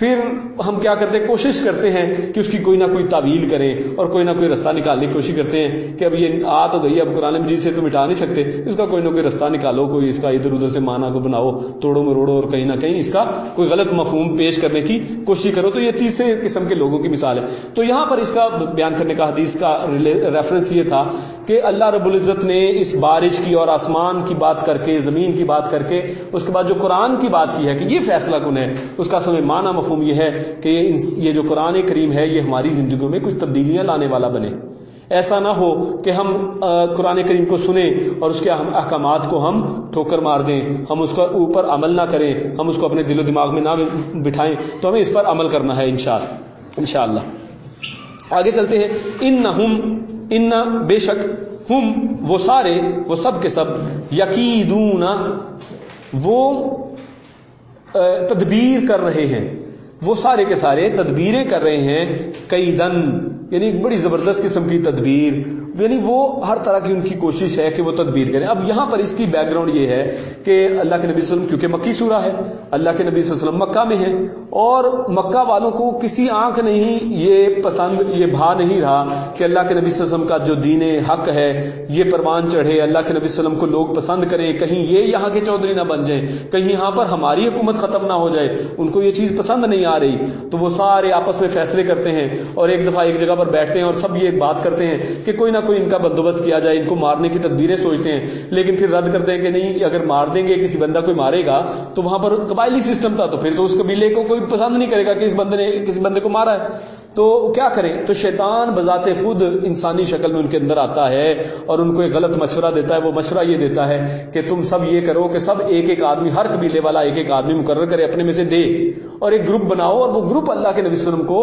پھر ہم کیا کرتے ہیں؟ کوشش کرتے ہیں کہ اس کی کوئی نہ کوئی تعویل کریں اور کوئی نہ کوئی رستہ نکالنے کی کوشش کرتے ہیں کہ اب یہ آ تو گئی اب قرآن مجید سے تو مٹا نہیں سکتے۔ اس کا کوئی نہ کوئی رستہ نکالو، کوئی اس کا ادھر ادھر سے مانا کو بناؤ، توڑو مروڑو اور کہیں نہ کہیں اس کا کوئی غلط مفہوم پیش کرنے کی کوشش کرو۔ تو یہ تیسرے قسم کے لوگوں کی مثال ہے۔ تو یہاں پر اس کا بیان کرنے کا حدیث کا ریفرنس یہ تھا کہ اللہ رب العزت نے اس بارش کی اور آسمان کی بات کر کے، زمین کی بات کر کے، اس کے بعد جو قرآن کی بات کی ہے کہ یہ فیصلہ کن ہے، اس کا سمے معنی، مفہوم یہ ہے کہ یہ جو قرآن کریم ہے، یہ ہماری زندگیوں میں کچھ تبدیلیاں لانے والا بنے۔ ایسا نہ ہو کہ ہم قرآن کریم کو سنیں اور اس کے احکامات کو ہم ٹھوکر مار دیں۔ ہم اس کا اوپر عمل نہ کریں، ہم اس کو اپنے دل و دماغ میں نہ بٹھائیں۔ تو ہمیں اس پر عمل کرنا ہے انشاء اللہ آگے چلتے ہیں۔ ان نہ ان بے شک، ہم، وہ سارے، وہ سب کے سب یقین وہ تدبیر کر رہے ہیں۔ وہ سارے کے سارے تدبیریں کر رہے ہیں کئی دن یعنی ایک بڑی زبردست قسم کی تدبیر۔ یعنی وہ ہر طرح کی ان کی کوشش ہے کہ وہ تدبیر کریں۔ اب یہاں پر اس کی بیک گراؤنڈ یہ ہے کہ اللہ کے نبی صلی اللہ علیہ وسلم، کیونکہ مکی سورہ ہے، اللہ کے نبی صلی اللہ علیہ وسلم مکہ میں ہے اور مکہ والوں کو کسی آنکھ نہیں، یہ پسند، یہ بھا نہیں رہا کہ اللہ کے نبی صلی اللہ علیہ وسلم کا جو دین حق ہے، یہ پروان چڑھے، اللہ کے نبی صلی اللہ علیہ وسلم کو لوگ پسند کریں، کہیں یہ یہاں کے چودھری نہ بن جائیں، کہیں یہاں پر ہماری حکومت ختم نہ ہو جائے، ان کو یہ چیز پسند نہیں آ رہی۔ تو وہ سارے آپس میں فیصلے کرتے ہیں اور ایک دفعہ ایک جگہ پر بیٹھتے ہیں اور سب یہ بات کرتے ہیں کہ کوئی نہ کوئی ان کا بندوبست کیا جائے، ان کو مارنے کی تدبیریں سوچتے ہیں، لیکن پھر رد کرتے ہیں کہ نہیں، اگر مار دیں گے، کسی بندہ کوئی مارے گا، تو وہاں پر قبائلی سسٹم تھا، تو پھر تو اس قبیلے کو کوئی پسند نہیں کرے گا کہ اس بندے نے، کسی بندے کو مارا ہے۔ تو کیا کریں تو شیطان بذات خود انسانی شکل میں ان کے اندر آتا ہے اور ان کو ایک غلط مشورہ دیتا ہے۔ وہ مشورہ یہ دیتا ہے کہ تم سب یہ کرو کہ سب ایک ایک آدمی، ہر قبیلے والا ایک ایک آدمی مقرر کرے، اپنے میں سے دے اور ایک گروپ بناؤ اور وہ گروپ اللہ کے نبی وسلم کو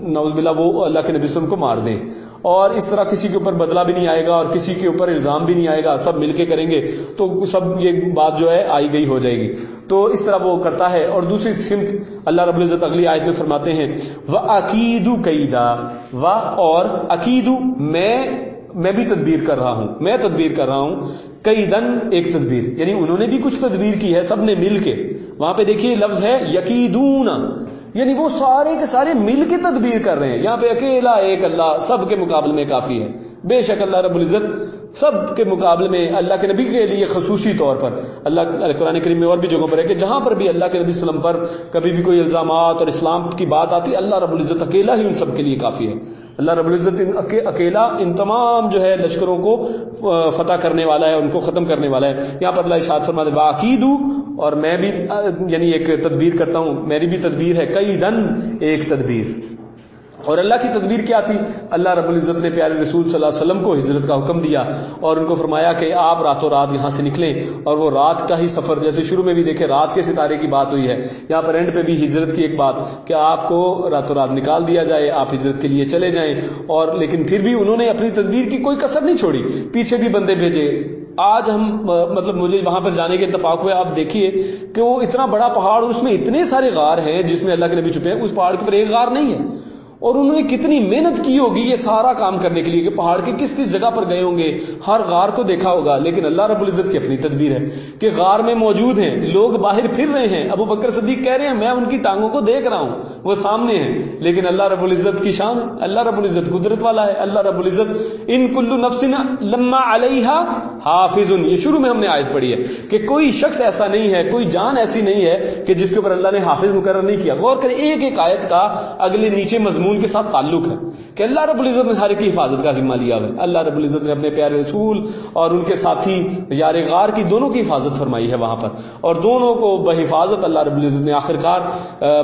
نوز بلا وہ اللہ کے نبی وسلم کو مار دیں۔ اور اس طرح کسی کے اوپر بدلہ بھی نہیں آئے گا اور کسی کے اوپر الزام بھی نہیں آئے گا، سب مل کے کریں گے، تو سب یہ بات جو ہے آئی گئی ہو جائے گی۔ تو اس طرح وہ کرتا ہے اور دوسری سمت اللہ رب العزت اگلی آیت میں فرماتے ہیں وہ عقیدو قیدا و اور عقیدو میں میں بھی تدبیر کر رہا ہوں، میں تدبیر کر رہا ہوں کئی دن ایک تدبیر یعنی انہوں نے بھی کچھ تدبیر کی ہے، سب نے مل کے۔ وہاں پہ دیکھیے لفظ ہے یقیدون یعنی وہ سارے کے سارے مل کے تدبیر کر رہے ہیں۔ یہاں پہ اکیلا ایک اللہ سب کے مقابلے میں کافی ہے۔ بے شک اللہ رب العزت سب کے مقابلے میں اللہ کے نبی کے لیے خصوصی طور پر اللہ قرآن کریم میں اور بھی جگہوں پر ہے کہ جہاں پر بھی اللہ کے نبی وسلم پر کبھی بھی کوئی الزامات اور اسلام کی بات آتی، اللہ رب العزت اکیلا ہی ان سب کے لیے کافی ہے۔ اللہ رب العزت اکیلا ان تمام جو ہے لشکروں کو فتح کرنے والا ہے، ان کو ختم کرنے والا ہے۔ یہاں پر اللہ شاد فرما دے باقید ہوں اور میں بھی یعنی ایک تدبیر کرتا ہوں۔ میری بھی تدبیر ہے کئی دن ایک تدبیر۔ اور اللہ کی تدبیر کیا تھی؟ اللہ رب العزت نے پیارے رسول صلی اللہ علیہ وسلم کو ہجرت کا حکم دیا اور ان کو فرمایا کہ آپ راتوں رات یہاں سے نکلیں اور وہ رات کا ہی سفر، جیسے شروع میں بھی دیکھیں، رات کے ستارے کی بات ہوئی ہے۔ یہاں پر اینڈ پہ بھی ہجرت کی ایک بات کہ آپ کو راتوں رات نکال دیا جائے، آپ ہجرت کے لیے چلے جائیں۔ اور لیکن پھر بھی انہوں نے اپنی تدبیر کی کوئی کسر نہیں چھوڑی۔ پیچھے بھی بندے بھیجے۔ آج ہم مطلب مجھے وہاں پر جانے کے اتفاق ہوئے۔ آپ دیکھیے کہ وہ اتنا بڑا پہاڑ اس میں اتنے سارے غار ہیں جس میں اللہ کے نبی چھپے ہیں، اس پہاڑ کے اوپر ایک غار نہیں ہے۔ اور انہوں نے کتنی محنت کی ہوگی یہ سارا کام کرنے کے لیے کہ پہاڑ کے کس کس جگہ پر گئے ہوں گے؟ ہر غار کو دیکھا ہوگا، لیکن اللہ رب العزت کی اپنی تدبیر ہے کہ غار میں موجود ہیں، لوگ باہر پھر رہے ہیں۔ ابو بکر صدیق کہہ رہے ہیں، میں ان کی ٹانگوں کو دیکھ رہا ہوں، وہ سامنے ہیں۔ لیکن اللہ رب العزت کی شان، اللہ رب العزت قدرت والا ہے۔ اللہ رب العزت ان کلو نفسنا لما علیہ حافظ یہ شروع میں ہم نے آیت پڑھی ہے کہ کوئی شخص ایسا نہیں ہے، کوئی جان ایسی نہیں ہے کہ جس کے اوپر اللہ نے حافظ مقرر نہیں کیا۔ غور کریں، ایک ایک آیت کا اگلے نیچے مضمون رسول کے ساتھ تعلق ہے کہ اللہ رب العزت نے ہر ایک کی حفاظت کا ذمہ لیا ہے۔ اللہ رب العزت نے اپنے پیارے رسول اور ان کے ساتھی یار غار کی دونوں کی حفاظت فرمائی ہے وہاں پر۔ اور دونوں کو بحفاظت اللہ رب العزت نے آخر کار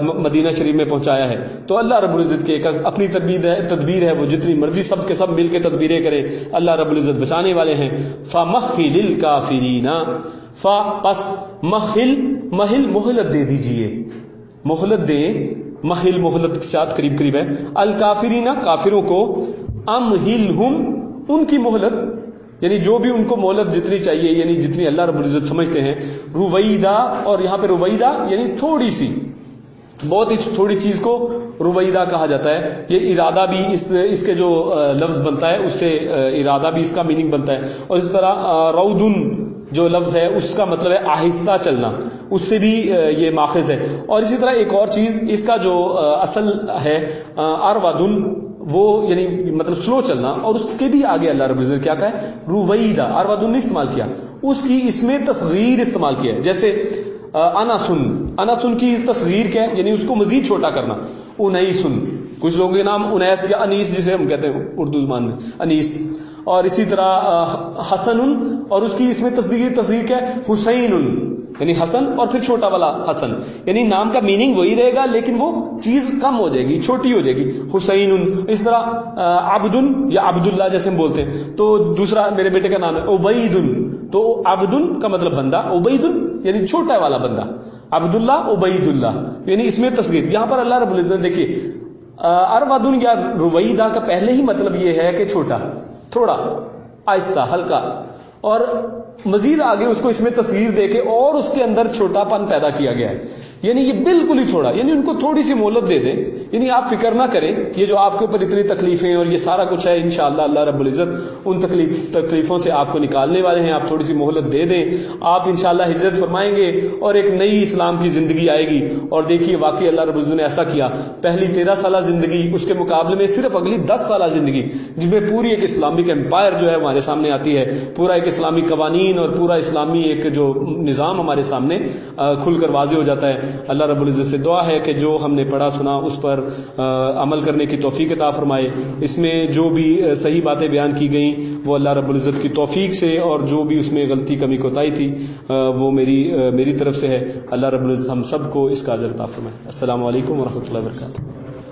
مدینہ شریف میں پہنچایا ہے۔ تو اللہ رب العزت کی ایک اپنی تدبیر ہے تدبیر ہے وہ جتنی مرضی سب کے سب مل کے تدبیریں کریں، اللہ رب العزت بچانے والے ہیں۔ فا محل کافرینا فا پس محل محل مہلت دے دیجیے۔ مہلت دیں محل مہلت کے ساتھ قریب قریب ہے۔ الکافرینا کافروں کو ام ہل ان کی مہلت یعنی جو بھی ان کو مہلت جتنی چاہیے یعنی جتنی اللہ رب العزت سمجھتے ہیں۔ رویدہ اور یہاں پہ رویدہ یعنی تھوڑی سی، بہت ہی تھوڑی چیز کو رویدہ کہا جاتا ہے۔ یہ ارادہ بھی اس اس کے جو لفظ بنتا ہے، اس سے ارادہ بھی اس کا میننگ بنتا ہے۔ اور اس طرح رودن جو لفظ ہے، اس کا مطلب ہے آہستہ چلنا۔ اس سے بھی یہ ماخذ ہے۔ اور اسی طرح ایک اور چیز، اس کا جو اصل ہے اروادن، وہ یعنی مطلب سلو چلنا اور اس کے بھی آگے اللہ رب کیا کہا ہے؟ رویدہ، اروادن نہیں استعمال کیا۔ اس کی اس میں تصغیر استعمال کیا ہے۔ جیسے انا سن انا سن کی تصغیر کیا ہے؟ یعنی اس کو مزید چھوٹا کرنا۔ انئی سن کچھ لوگوں کے نام انیس یا انیس جسے ہم کہتے ہیں اردو زبان میں۔ انیس۔ اور اسی طرح حسن اور اس کی اس میں تصدیقی تصدیق ہے؟ حسین یعنی حسن اور پھر چھوٹا والا حسن۔ یعنی نام کا میننگ وہی رہے گا، لیکن وہ چیز کم ہو جائے گی، چھوٹی ہو جائے گی۔ حسین اس طرح عبد یا عبد اللہ جیسے ہم بولتے ہیں۔ تو دوسرا میرے بیٹے کا نام ہے عبید تو عبد کا مطلب بندہ عبید یعنی چھوٹا والا بندہ۔ عبد اللہ عبید اللہ یعنی اس میں تصویر یہاں پر اللہ رب العزت دیکھیے ارودن یا رویدہ کا پہلے ہی مطلب یہ ہے کہ چھوٹا۔ تھوڑا آہستہ، ہلکا، اور مزید آگے اس کو اس میں تصویر دے کے اور اس کے اندر چھوٹا پن پیدا کیا گیا ہے۔ یعنی یہ بالکل ہی تھوڑا یعنی ان کو تھوڑی سی مہلت دے دیں۔ یعنی آپ فکر نہ کریں یہ جو آپ کے اوپر اتنی تکلیفیں اور یہ سارا کچھ ہے، انشاءاللہ اللہ رب العزت ان تکلیف، تکلیفوں سے آپ کو نکالنے والے ہیں۔ آپ تھوڑی سی مہلت دے دیں۔ آپ انشاءاللہ ہجرت فرمائیں گے اور ایک نئی اسلام کی زندگی آئے گی۔ اور دیکھیے، واقعی اللہ رب العزت نے ایسا کیا۔ پہلی تیرہ سالہ زندگی، اس کے مقابلے میں صرف اگلی دس سالہ زندگی، جس میں پوری ایک اسلامک امپائر جو ہے ہمارے سامنے آتی ہے۔ پورا ایک اسلامی قوانین اور پورا اسلامی ایک جو نظام ہمارے سامنے کھل کر واضح ہو جاتا ہے۔ اللہ رب العزت سے دعا ہے کہ جو ہم نے پڑھا سنا اس پر عمل کرنے کی توفیق عطا فرمائے۔ اس میں جو بھی صحیح باتیں بیان کی گئیں، وہ اللہ رب العزت کی توفیق سے اور جو بھی اس میں غلطی، کمی، کوتاہی تھی وہ میری میری طرف سے ہے۔ اللہ رب العزت ہم سب کو اس کا عطا فرمائے۔ السلام علیکم ورحمۃ اللہ وبرکاتہ۔